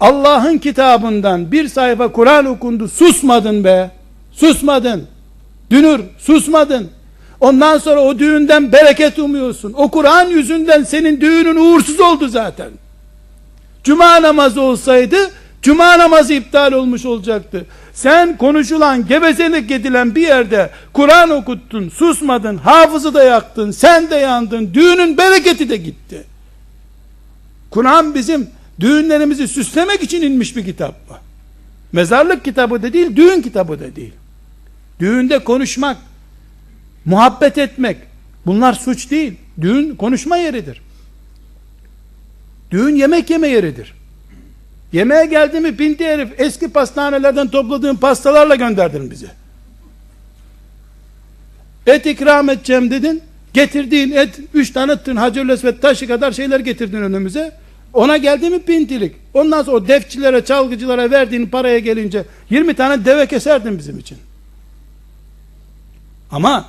Allah'ın kitabından bir sayfa Kur'an okundu. Susmadın be. Susmadın. Dünür. Susmadın. Ondan sonra o düğünden bereket umuyorsun. O Kur'an yüzünden senin düğünün uğursuz oldu zaten. Cuma namazı olsaydı Cuma namazı iptal olmuş olacaktı. Sen konuşulan, gevezelik edilen bir yerde Kur'an okuttun, susmadın, hafızı da yaktın, sen de yandın, düğünün bereketi de gitti. Kur'an bizim düğünlerimizi süslemek için inmiş bir kitap mı? Mezarlık kitabı da değil, düğün kitabı da değil. Düğünde konuşmak, muhabbet etmek, bunlar suç değil. Düğün konuşma yeridir. Düğün yemek yeme yeridir. Yemeğe geldi mi pinti herif eski pastanelerden topladığın pastalarla gönderdin bizi. Et ikram edeceğim dedin. Getirdiğin et, üç tane tın Esvet taşı kadar şeyler getirdin önümüze. Ona geldi mi pintilik. Ondan sonra o defçilere, çalgıcılara verdiğin paraya gelince 20 tane deve keserdin bizim için. Ama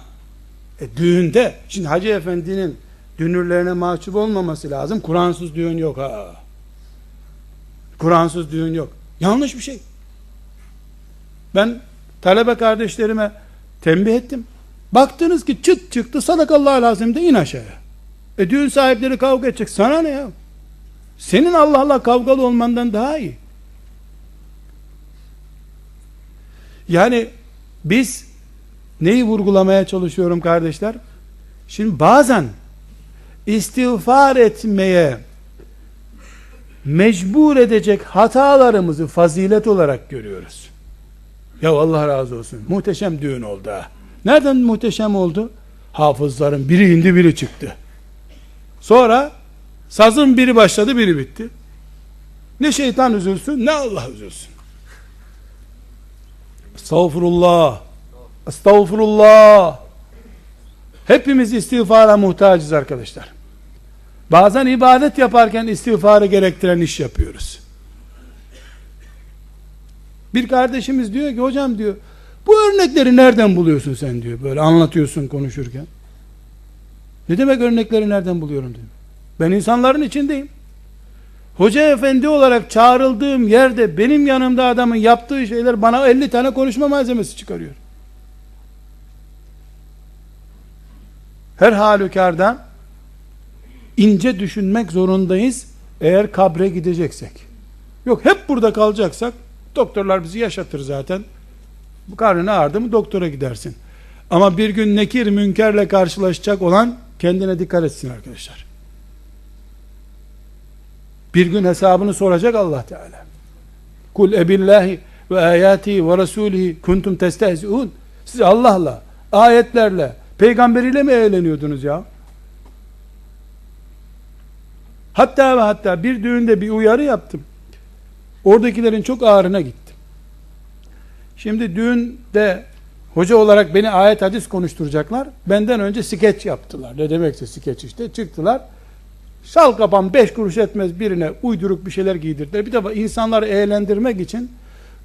e, düğünde, şimdi Hacı Efendi'nin dünürlerine mahcup olmaması lazım. Kur'ansız düğün yok ha. Kur'ansız düğün yok. Yanlış bir şey. Ben talebe kardeşlerime tembih ettim. Baktınız ki çıt çıktı sadakallahu lazım de in aşağıya. E düğün sahipleri kavga edecek. Sana ne ya? Senin Allah'la kavgalı olmandan daha iyi. Yani biz neyi vurgulamaya çalışıyorum kardeşler? Şimdi bazen istiğfar etmeye mecbur edecek hatalarımızı fazilet olarak görüyoruz. Ya Allah razı olsun. Muhteşem düğün oldu ha. Nereden muhteşem oldu? Hafızların biri indi biri çıktı. Sonra sazın biri başladı biri bitti. Ne şeytan üzülsün ne Allah üzülsün. Estağfurullah. Estağfurullah. Hepimiz istiğfara muhtacız arkadaşlar. Bazen ibadet yaparken istiğfarı gerektiren iş yapıyoruz. Bir kardeşimiz diyor ki hocam diyor bu örnekleri nereden buluyorsun sen diyor. Böyle anlatıyorsun konuşurken. Ne demek örnekleri nereden buluyorum diyor. Ben insanların içindeyim. Hoca efendi olarak çağrıldığım yerde benim yanımda adamın yaptığı şeyler bana 50 tane konuşma malzemesi çıkarıyor. Her halükarda ince düşünmek zorundayız eğer kabre gideceksek. Yok hep burada kalacaksak doktorlar bizi yaşatır zaten. Bu karnın ağrıdı mı doktora gidersin. Ama bir gün nekir münkerle karşılaşacak olan kendine dikkat etsin arkadaşlar. Bir gün hesabını soracak Allah Teala. Kul ebillahi ve ayati ve rasulihi kuntum testehziun. Siz Allah'la, ayetlerle, peygamberiyle mi eğleniyordunuz ya? Hatta ve hatta bir düğünde bir uyarı yaptım. Oradakilerin çok ağrına gittim. Şimdi düğünde hoca olarak beni ayet hadis konuşturacaklar. Benden önce skeç yaptılar. Ne demekse skeç işte. Çıktılar. Şal kapan beş kuruş etmez birine uyduruk bir şeyler giydirdiler. Bir de insanları eğlendirmek için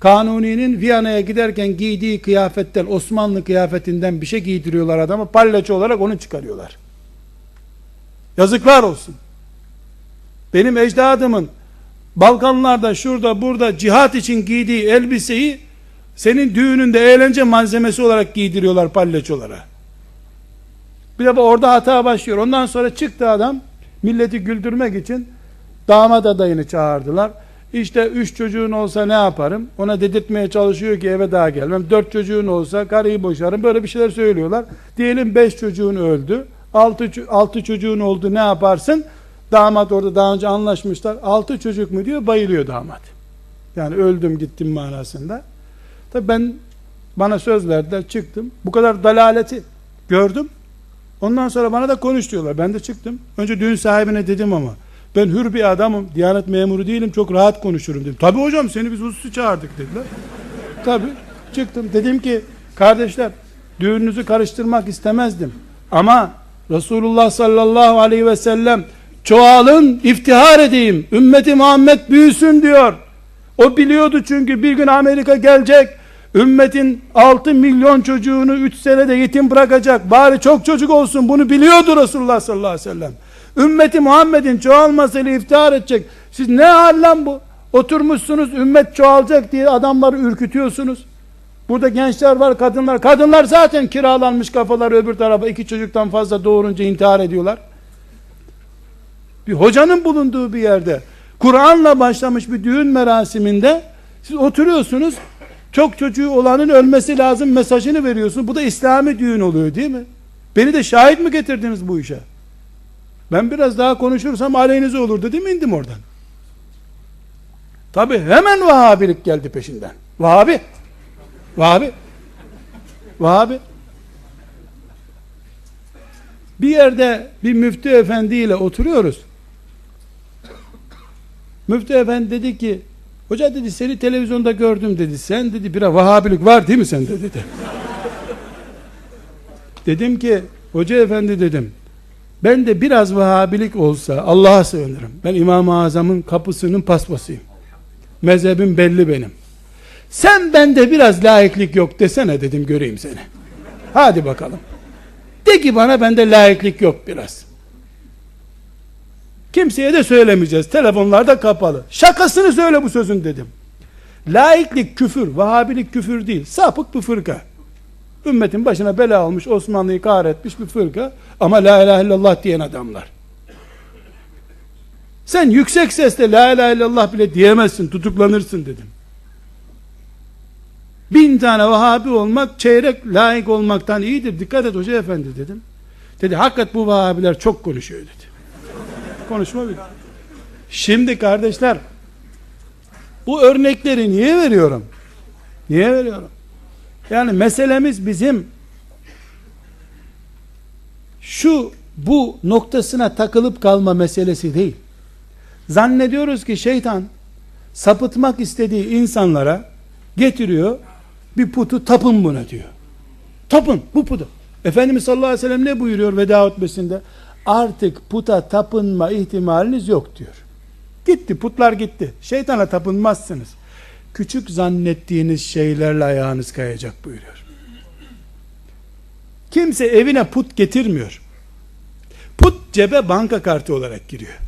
Kanuni'nin Viyana'ya giderken giydiği kıyafetten, Osmanlı kıyafetinden bir şey giydiriyorlar adamı. Palyaço olarak onu çıkarıyorlar. Yazıklar olsun. Benim ecdadımın Balkanlarda şurada burada cihat için giydiği elbiseyi senin düğününde eğlence malzemesi olarak giydiriyorlar palyaçolara. Bir de orada hata başlıyor. Ondan sonra çıktı adam milleti güldürmek için damat adayını çağırdılar. İşte üç çocuğun olsa ne yaparım? Ona dedirtmeye çalışıyor ki eve daha gelmem. Dört çocuğun olsa karıyı boşarım. Böyle bir şeyler söylüyorlar. Diyelim beş çocuğun öldü. Altı, altı çocuğun oldu ne yaparsın? Damat orada daha önce anlaşmışlar. Altı çocuk mu diyor bayılıyor damat. Yani öldüm gittim manasında. Tabi ben bana söz verdiler çıktım. Bu kadar dalaleti gördüm. Ondan sonra bana da konuş diyorlar. Ben de çıktım. Önce düğün sahibine dedim ama ben hür bir adamım. Diyanet memuru değilim. Çok rahat konuşurum dedim. Tabi hocam seni biz hususi çağırdık dediler. Tabi çıktım. Dedim ki kardeşler düğününüzü karıştırmak istemezdim. Ama Resulullah sallallahu aleyhi ve sellem çoğalın iftihar edeyim. Ümmeti Muhammed büyüsün diyor. O biliyordu çünkü bir gün Amerika gelecek. Ümmetin 6 milyon çocuğunu 3 senede yetim bırakacak. Bari çok çocuk olsun. Bunu biliyordu Resulullah sallallahu aleyhi ve sellem. Ümmeti Muhammed'in çoğalmasıyla iftihar edecek. Siz ne hal bu? Oturmuşsunuz ümmet çoğalacak diye adamları ürkütüyorsunuz. Burada gençler var, kadınlar. Kadınlar zaten kiralanmış kafaları öbür tarafa iki çocuktan fazla doğurunca intihar ediyorlar. Bir hocanın bulunduğu bir yerde Kur'an'la başlamış bir düğün merasiminde siz oturuyorsunuz çok çocuğu olanın ölmesi lazım mesajını veriyorsun. Bu da İslami düğün oluyor değil mi? Beni de şahit mi getirdiniz bu işe? Ben biraz daha konuşursam aleyhinize olur dedim indim oradan. Tabi hemen Vahabilik geldi peşinden. Vahabi. Vahabi. Vahabi. Bir yerde bir müftü efendiyle oturuyoruz. Müftü efendi dedi ki hoca dedi seni televizyonda gördüm dedi. Sen dedi bir vahabilik var değil mi sende dedi. dedim ki hoca efendi dedim. Ben de biraz vahabilik olsa Allah'a sığınırım. Ben İmam-ı Azam'ın kapısının paspasıyım. Mezhebim belli benim. Sen bende biraz laiklik yok desene dedim göreyim seni. Hadi bakalım. De ki bana bende laiklik yok biraz. Kimseye de söylemeyeceğiz. Telefonlar da kapalı. Şakasını söyle bu sözün dedim. Laiklik küfür, Vahabilik küfür değil. Sapık bir fırka. Ümmetin başına bela almış, Osmanlı'yı kahretmiş bir fırka. Ama la ilahe illallah diyen adamlar. Sen yüksek sesle la ilahe illallah bile diyemezsin, tutuklanırsın dedim. Bin tane Vahabi olmak çeyrek layık olmaktan iyidir. Dikkat et hoca efendi dedim. Dedi hakikat bu Vahabiler çok konuşuyor dedi. Konuşma bir. Şimdi kardeşler bu örnekleri niye veriyorum? Niye veriyorum? Yani meselemiz bizim şu bu noktasına takılıp kalma meselesi değil. Zannediyoruz ki şeytan sapıtmak istediği insanlara getiriyor bir putu tapın buna diyor. Tapın bu putu. Efendimiz sallallahu aleyhi ve sellem ne buyuruyor veda hutbesinde? Artık puta tapınma ihtimaliniz yok diyor. Gitti putlar gitti. Şeytana tapınmazsınız. Küçük zannettiğiniz şeylerle ayağınız kayacak buyuruyor. Kimse evine put getirmiyor. Put cebe banka kartı olarak giriyor.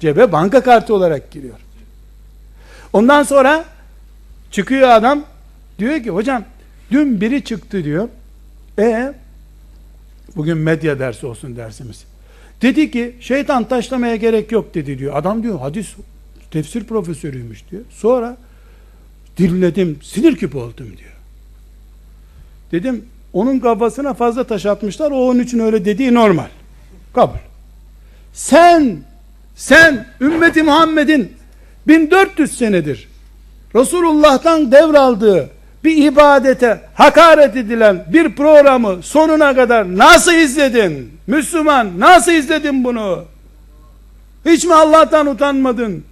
Cebe banka kartı olarak giriyor. Ondan sonra çıkıyor adam diyor ki hocam dün biri çıktı diyor. E bugün medya dersi olsun dersimiz. Dedi ki şeytan taşlamaya gerek yok dedi diyor. Adam diyor hadis tefsir profesörüymüş diyor. Sonra dinledim sinir küp oldum diyor. Dedim onun kafasına fazla taş atmışlar o onun için öyle dediği normal. Kabul. Sen sen ümmeti Muhammed'in 1400 senedir Resulullah'tan devraldığı bir ibadete hakaret edilen bir programı sonuna kadar nasıl izledin? Müslüman nasıl izledin bunu? Hiç mi Allah'tan utanmadın?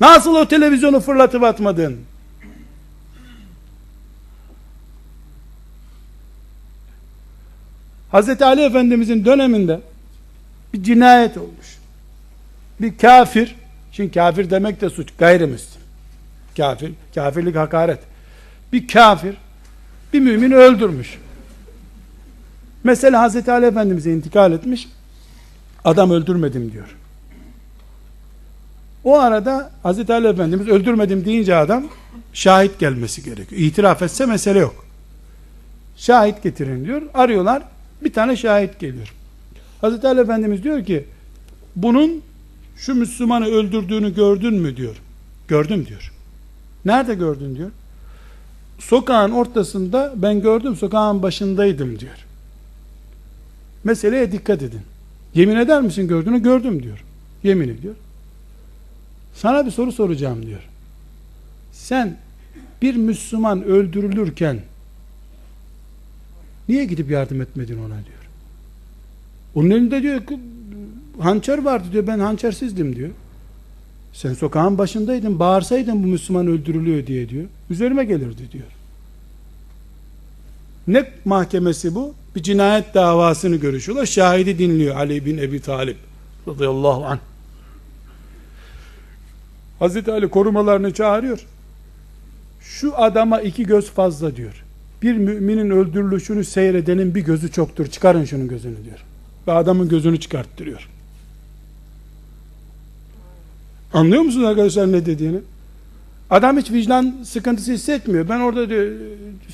Nasıl o televizyonu fırlatıp atmadın? Hz. Ali Efendimizin döneminde bir cinayet olmuş. Bir kafir, şimdi kafir demek de suç, gayrimüslim. Kafir, kafirlik hakaret. Bir kafir, bir mümin öldürmüş. Mesela Hz. Ali Efendimiz'e intikal etmiş, adam öldürmedim diyor. O arada Hz. Ali Efendimiz öldürmedim deyince adam şahit gelmesi gerekiyor. İtiraf etse mesele yok. Şahit getirin diyor. Arıyorlar. Bir tane şahit geliyor. Hz. Ali Efendimiz diyor ki bunun şu Müslümanı öldürdüğünü gördün mü diyor. Gördüm diyor. Nerede gördün diyor. Sokağın ortasında ben gördüm sokağın başındaydım diyor. Meseleye dikkat edin. Yemin eder misin gördüğünü? Gördüm diyor. Yemin ediyor. Sana bir soru soracağım diyor. Sen bir Müslüman öldürülürken niye gidip yardım etmedin ona diyor. Onun elinde diyor hançer vardı diyor ben hançersizdim diyor. Sen sokağın başındaydın bağırsaydın bu Müslüman öldürülüyor diye diyor. Üzerime gelirdi diyor. Ne mahkemesi bu? Bir cinayet davasını görüşüyorlar. Şahidi dinliyor Ali bin Ebi Talip radıyallahu anh. Hazreti Ali korumalarını çağırıyor. Şu adama iki göz fazla diyor. Bir müminin öldürülüşünü seyredenin bir gözü çoktur. Çıkarın şunun gözünü diyor. Ve adamın gözünü çıkarttırıyor. Anlıyor musunuz arkadaşlar ne dediğini? Adam hiç vicdan sıkıntısı hissetmiyor. Ben orada diyor,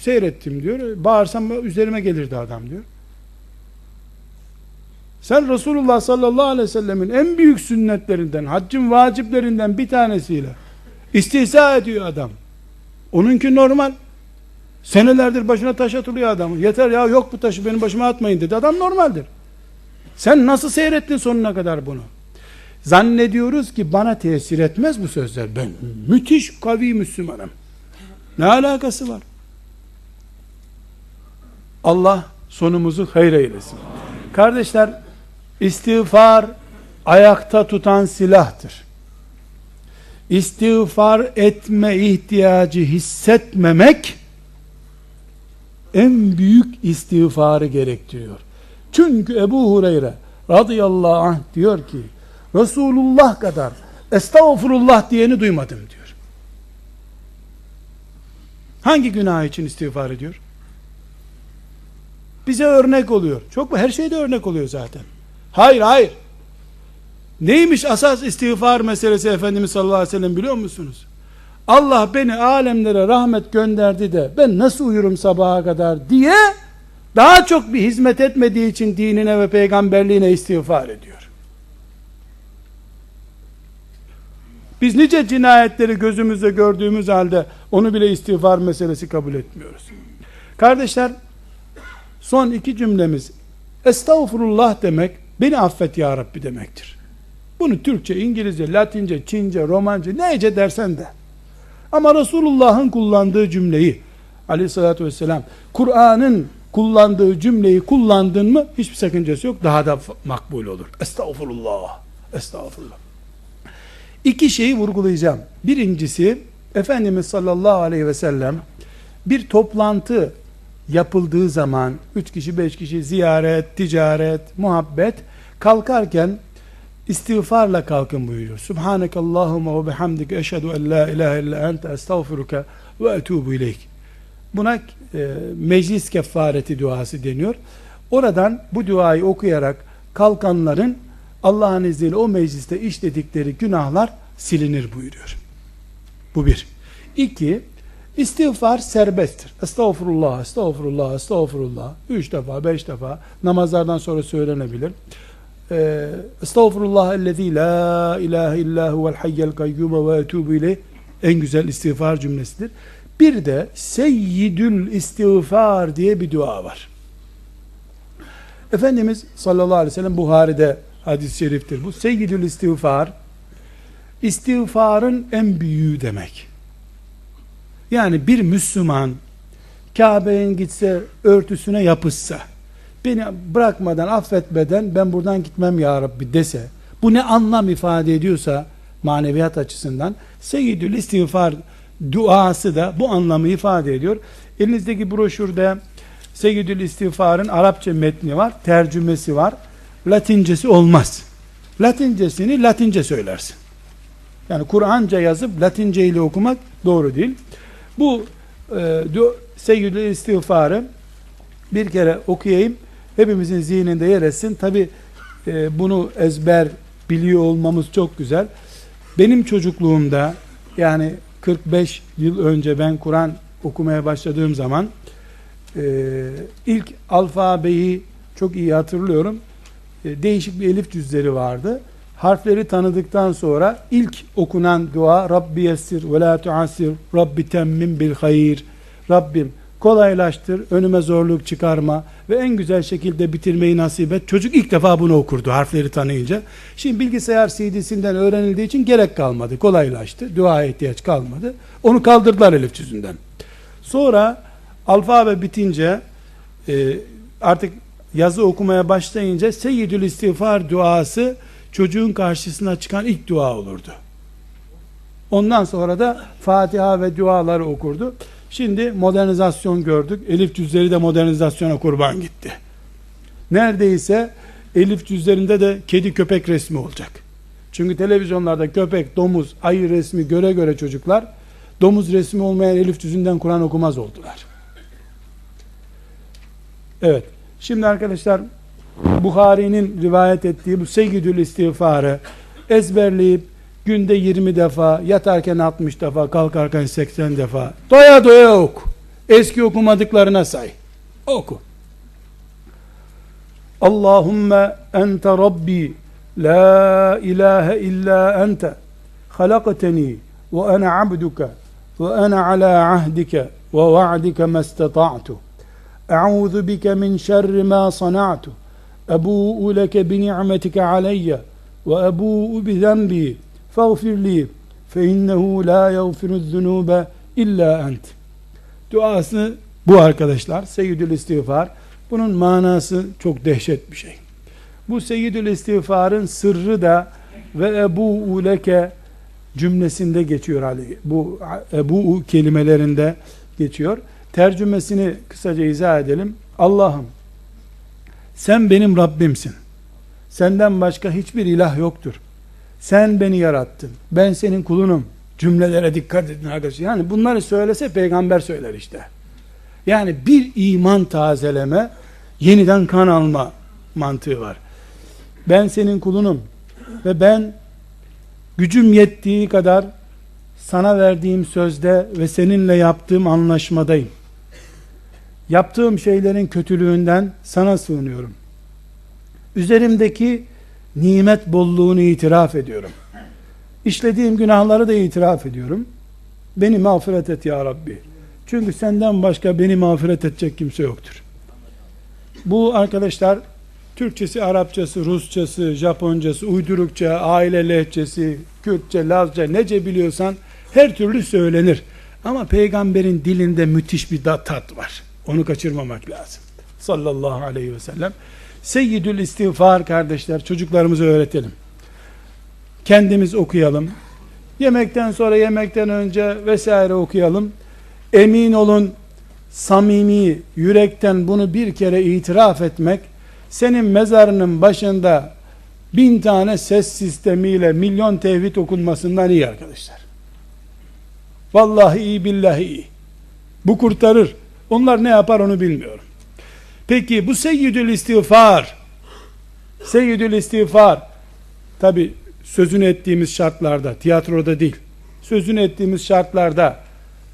seyrettim diyor. Bağırsam üzerime gelirdi adam diyor. Sen Resulullah sallallahu aleyhi ve sellemin en büyük sünnetlerinden, haccın vaciplerinden bir tanesiyle istihza ediyor adam. Onunki normal. Senelerdir başına taş atılıyor adamın. Yeter ya yok bu taşı benim başıma atmayın dedi. Adam normaldir. Sen nasıl seyrettin sonuna kadar bunu? Zannediyoruz ki bana tesir etmez bu sözler. Ben müthiş kavi Müslümanım. Ne alakası var? Allah sonumuzu hayır eylesin. Kardeşler, istiğfar ayakta tutan silahtır. İstiğfar etme ihtiyacı hissetmemek en büyük istiğfarı gerektiriyor. Çünkü Ebu Hureyre radıyallahu anh diyor ki Resulullah kadar estağfurullah diyeni duymadım diyor. Hangi günah için istiğfar ediyor? Bize örnek oluyor. Çok mu? Her şeyde örnek oluyor zaten. Hayır hayır. Neymiş asas istiğfar meselesi Efendimiz sallallahu aleyhi ve sellem biliyor musunuz? Allah beni alemlere rahmet gönderdi de ben nasıl uyurum sabaha kadar diye daha çok bir hizmet etmediği için dinine ve peygamberliğine istiğfar ediyor. Biz nice cinayetleri gözümüzde gördüğümüz halde onu bile istiğfar meselesi kabul etmiyoruz. Kardeşler son iki cümlemiz estağfurullah demek beni affet ya Rabbi demektir. Bunu Türkçe, İngilizce, Latince, Çince, Romanca neyce dersen de. Ama Resulullah'ın kullandığı cümleyi aleyhissalatü vesselam Kur'an'ın kullandığı cümleyi kullandın mı hiçbir sakıncası yok. Daha da makbul olur. Estağfurullah. Estağfurullah. İki şeyi vurgulayacağım. Birincisi Efendimiz sallallahu aleyhi ve sellem bir toplantı yapıldığı zaman üç kişi beş kişi ziyaret, ticaret, muhabbet kalkarken istiğfarla kalkın buyuruyor. Subhaneke Allahumma ve bihamdike eşhedü en la ilahe illa ente estağfiruke ve etubu ileyk. Buna e, meclis kefareti duası deniyor. Oradan bu duayı okuyarak kalkanların Allah'ın izniyle o mecliste işledikleri günahlar silinir buyuruyor. Bu bir. İki, istiğfar serbesttir. Estağfurullah, estağfurullah, estağfurullah. Üç defa, beş defa namazlardan sonra söylenebilir. Ee, estağfurullah ellezî la ilahe illa huvel hayyel kayyume ve etubu ileyh en güzel istiğfar cümlesidir. Bir de seyyidül istiğfar diye bir dua var. Efendimiz sallallahu aleyhi ve sellem Buhari'de hadis-i şeriftir. Bu seyyidül istiğfar istiğfarın en büyüğü demek. Yani bir Müslüman Kabe'ye gitse örtüsüne yapışsa beni bırakmadan affetmeden ben buradan gitmem ya Rabbi dese bu ne anlam ifade ediyorsa maneviyat açısından seyyidül istiğfar duası da bu anlamı ifade ediyor. Elinizdeki broşürde Seyyidül İstiğfar'ın Arapça metni var, tercümesi var. Latincesi olmaz. Latincesini Latince söylersin. Yani Kur'anca yazıp Latince ile okumak doğru değil. Bu e, Seyyidül İstiğfar'ı bir kere okuyayım. Hepimizin zihninde yer etsin. Tabi e, bunu ezber biliyor olmamız çok güzel. Benim çocukluğumda yani 45 yıl önce ben Kur'an okumaya başladığım zaman e, ilk alfabeyi çok iyi hatırlıyorum. E, değişik bir elif cüzleri vardı. Harfleri tanıdıktan sonra ilk okunan dua Rabbi yessir ve la tuasir Rabbi temmim bil hayır Rabbim kolaylaştır, önüme zorluk çıkarma ve en güzel şekilde bitirmeyi nasip et. Çocuk ilk defa bunu okurdu harfleri tanıyınca. Şimdi bilgisayar CD'sinden öğrenildiği için gerek kalmadı, kolaylaştı. Dua ihtiyaç kalmadı. Onu kaldırdılar elif cüzünden. Sonra alfabe bitince e, artık yazı okumaya başlayınca Seyyidül İstiğfar duası çocuğun karşısına çıkan ilk dua olurdu. Ondan sonra da Fatiha ve duaları okurdu. Şimdi modernizasyon gördük. Elif cüzleri de modernizasyona kurban gitti. Neredeyse elif cüzlerinde de kedi köpek resmi olacak. Çünkü televizyonlarda köpek, domuz, ayı resmi göre göre çocuklar domuz resmi olmayan elif cüzünden Kur'an okumaz oldular. Evet. Şimdi arkadaşlar Bukhari'nin rivayet ettiği bu seyyidül istiğfarı ezberleyip günde 20 defa, yatarken 60 defa, kalkarken 80 defa doya doya oku. Eski okumadıklarına say. Oku. Allahümme ente Rabbi la ilahe illa ente halakteni ve ana abduka ve ana ala ahdike ve va'dike mestata'tu Ma sana'tu. Ebu'u leke bi ni'metike aleyye ve ebu'u bi zenbi. Fağfir li fe innehu la yağfiru'z zunube illa ent. Duası bu arkadaşlar. Seyyidül istiğfar. Bunun manası çok dehşet bir şey. Bu seyyidül istiğfarın sırrı da ve ebu uleke cümlesinde geçiyor Ali. Bu ebu kelimelerinde geçiyor. Tercümesini kısaca izah edelim. Allah'ım sen benim Rabbimsin. Senden başka hiçbir ilah yoktur. Sen beni yarattın. Ben senin kulunum. Cümlelere dikkat edin arkadaşlar. Yani bunları söylese peygamber söyler işte. Yani bir iman tazeleme, yeniden kan alma mantığı var. Ben senin kulunum ve ben gücüm yettiği kadar sana verdiğim sözde ve seninle yaptığım anlaşmadayım. Yaptığım şeylerin kötülüğünden sana sığınıyorum. Üzerimdeki nimet bolluğunu itiraf ediyorum. İşlediğim günahları da itiraf ediyorum. Beni mağfiret et ya Rabbi. Çünkü senden başka beni mağfiret edecek kimse yoktur. Bu arkadaşlar Türkçesi, Arapçası, Rusçası, Japoncası, uydurukça, aile lehçesi, Kürtçe, Lazca nece biliyorsan her türlü söylenir. Ama peygamberin dilinde müthiş bir tat var. Onu kaçırmamak lazım. Sallallahu aleyhi ve sellem. Seyyidül istiğfar kardeşler çocuklarımıza öğretelim. Kendimiz okuyalım. Yemekten sonra yemekten önce vesaire okuyalım. Emin olun samimi yürekten bunu bir kere itiraf etmek senin mezarının başında bin tane ses sistemiyle milyon tevhid okunmasından iyi arkadaşlar. Vallahi iyi billahi iyi. Bu kurtarır. Onlar ne yapar onu bilmiyorum. Peki bu seyyidül istiğfar seyyidül istiğfar tabi sözünü ettiğimiz şartlarda tiyatroda değil sözünü ettiğimiz şartlarda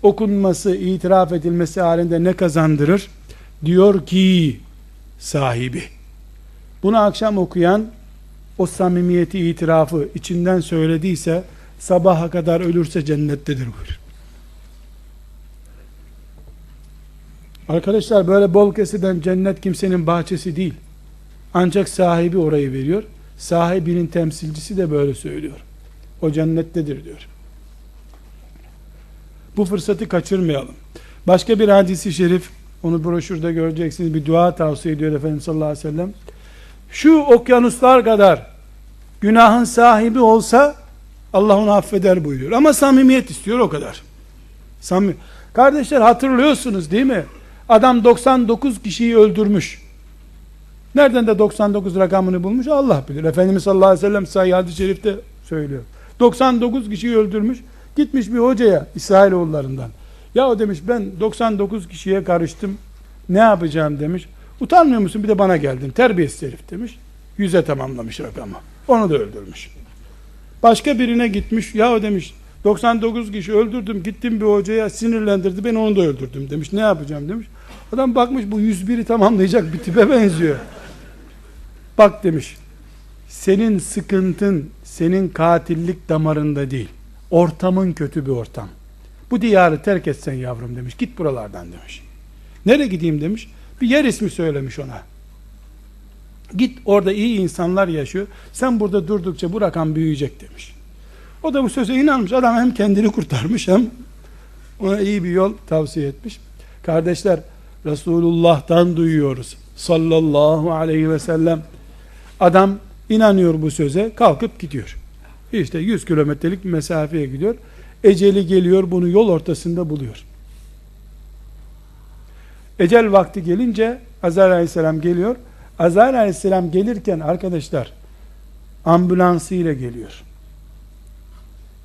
okunması, itiraf edilmesi halinde ne kazandırır? Diyor ki sahibi. Bunu akşam okuyan o samimiyeti itirafı içinden söylediyse sabaha kadar ölürse cennettedir buyur. Arkadaşlar böyle bol kesiden cennet kimsenin bahçesi değil. Ancak sahibi orayı veriyor. Sahibinin temsilcisi de böyle söylüyor. O cennettedir diyor. Bu fırsatı kaçırmayalım. Başka bir hadisi şerif, onu broşürde göreceksiniz, bir dua tavsiye ediyor Efendimiz sallallahu aleyhi ve sellem. Şu okyanuslar kadar günahın sahibi olsa Allah onu affeder buyuruyor. Ama samimiyet istiyor o kadar. Samimi. Kardeşler hatırlıyorsunuz değil mi? Adam 99 kişiyi öldürmüş. Nereden de 99 rakamını bulmuş Allah bilir. Efendimiz sallallahu aleyhi ve sellem sahih hadis-i şerifte söylüyor. 99 kişiyi öldürmüş. Gitmiş bir hocaya İsrailoğullarından. Ya o demiş ben 99 kişiye karıştım. Ne yapacağım demiş. Utanmıyor musun bir de bana geldin. Terbiyesiz herif demiş. Yüze tamamlamış rakamı. Onu da öldürmüş. Başka birine gitmiş. Ya o demiş 99 kişi öldürdüm. Gittim bir hocaya sinirlendirdi. Ben onu da öldürdüm demiş. Ne yapacağım demiş. Adam bakmış bu 101'i tamamlayacak bir tipe benziyor. Bak demiş. Senin sıkıntın senin katillik damarında değil. Ortamın kötü bir ortam. Bu diyarı terk etsen yavrum demiş. Git buralardan demiş. Nereye gideyim demiş. Bir yer ismi söylemiş ona. Git orada iyi insanlar yaşıyor. Sen burada durdukça bu rakam büyüyecek demiş. O da bu söze inanmış. Adam hem kendini kurtarmış hem ona iyi bir yol tavsiye etmiş. Kardeşler Resulullah'tan duyuyoruz. Sallallahu aleyhi ve sellem. Adam inanıyor bu söze kalkıp gidiyor. İşte 100 kilometrelik bir mesafeye gidiyor. Eceli geliyor bunu yol ortasında buluyor. Ecel vakti gelince Azrail aleyhisselam geliyor. Azrail aleyhisselam gelirken arkadaşlar ambulansıyla geliyor.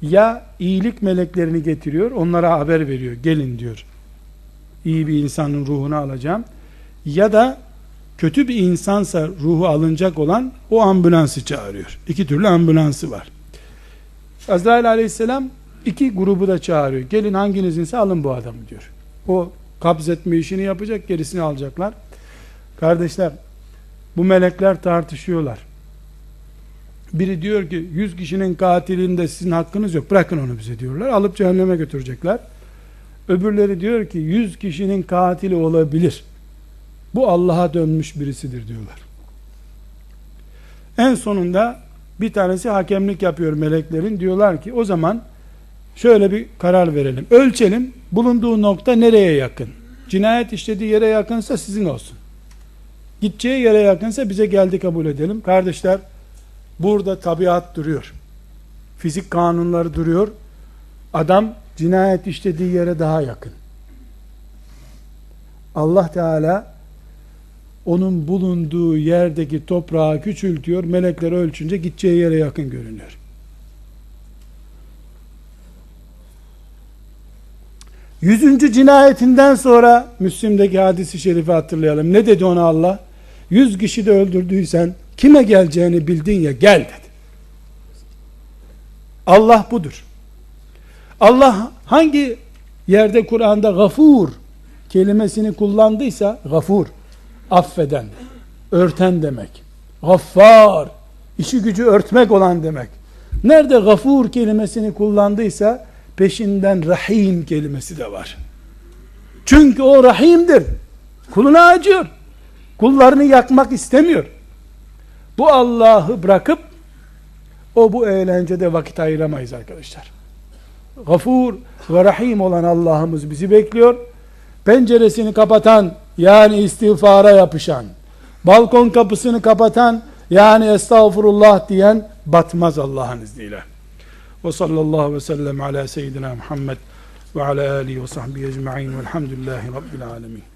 Ya iyilik meleklerini getiriyor, onlara haber veriyor. Gelin diyor. İyi bir insanın ruhunu alacağım. Ya da kötü bir insansa ruhu alınacak olan o ambulansı çağırıyor. İki türlü ambulansı var. Azrail aleyhisselam iki grubu da çağırıyor. Gelin hanginizinse alın bu adamı diyor. O kabz etme işini yapacak gerisini alacaklar. Kardeşler bu melekler tartışıyorlar. Biri diyor ki 100 kişinin katilinde sizin hakkınız yok. Bırakın onu bize diyorlar. Alıp cehenneme götürecekler. Öbürleri diyor ki 100 kişinin katili olabilir. Bu Allah'a dönmüş birisidir diyorlar. En sonunda bir tanesi hakemlik yapıyor meleklerin. Diyorlar ki o zaman şöyle bir karar verelim. Ölçelim. Bulunduğu nokta nereye yakın? Cinayet işlediği yere yakınsa sizin olsun. Gideceği yere yakınsa bize geldi kabul edelim. Kardeşler burada tabiat duruyor. Fizik kanunları duruyor. Adam cinayet işlediği yere daha yakın. Allah Teala onun bulunduğu yerdeki toprağı küçültüyor. Melekler ölçünce gideceği yere yakın görünüyor. Yüzüncü cinayetinden sonra Müslim'deki hadisi şerifi hatırlayalım. Ne dedi ona Allah? Yüz kişi de öldürdüysen kime geleceğini bildin ya gel dedi. Allah budur. Allah hangi yerde Kur'an'da gafur kelimesini kullandıysa gafur affeden, örten demek. Gaffar işi gücü örtmek olan demek. Nerede gafur kelimesini kullandıysa peşinden rahim kelimesi de var. Çünkü o rahimdir. Kuluna acıyor. Kullarını yakmak istemiyor. Bu Allah'ı bırakıp o bu eğlencede vakit ayıramayız arkadaşlar. Gafur ve Rahim olan Allah'ımız bizi bekliyor. Penceresini kapatan yani istiğfara yapışan, balkon kapısını kapatan yani estağfurullah diyen batmaz Allah'ın izniyle. Ve sallallahu ve sellem ala seyyidina Muhammed ve ala alihi ve sahbihi ecma'in velhamdülillahi rabbil alemin.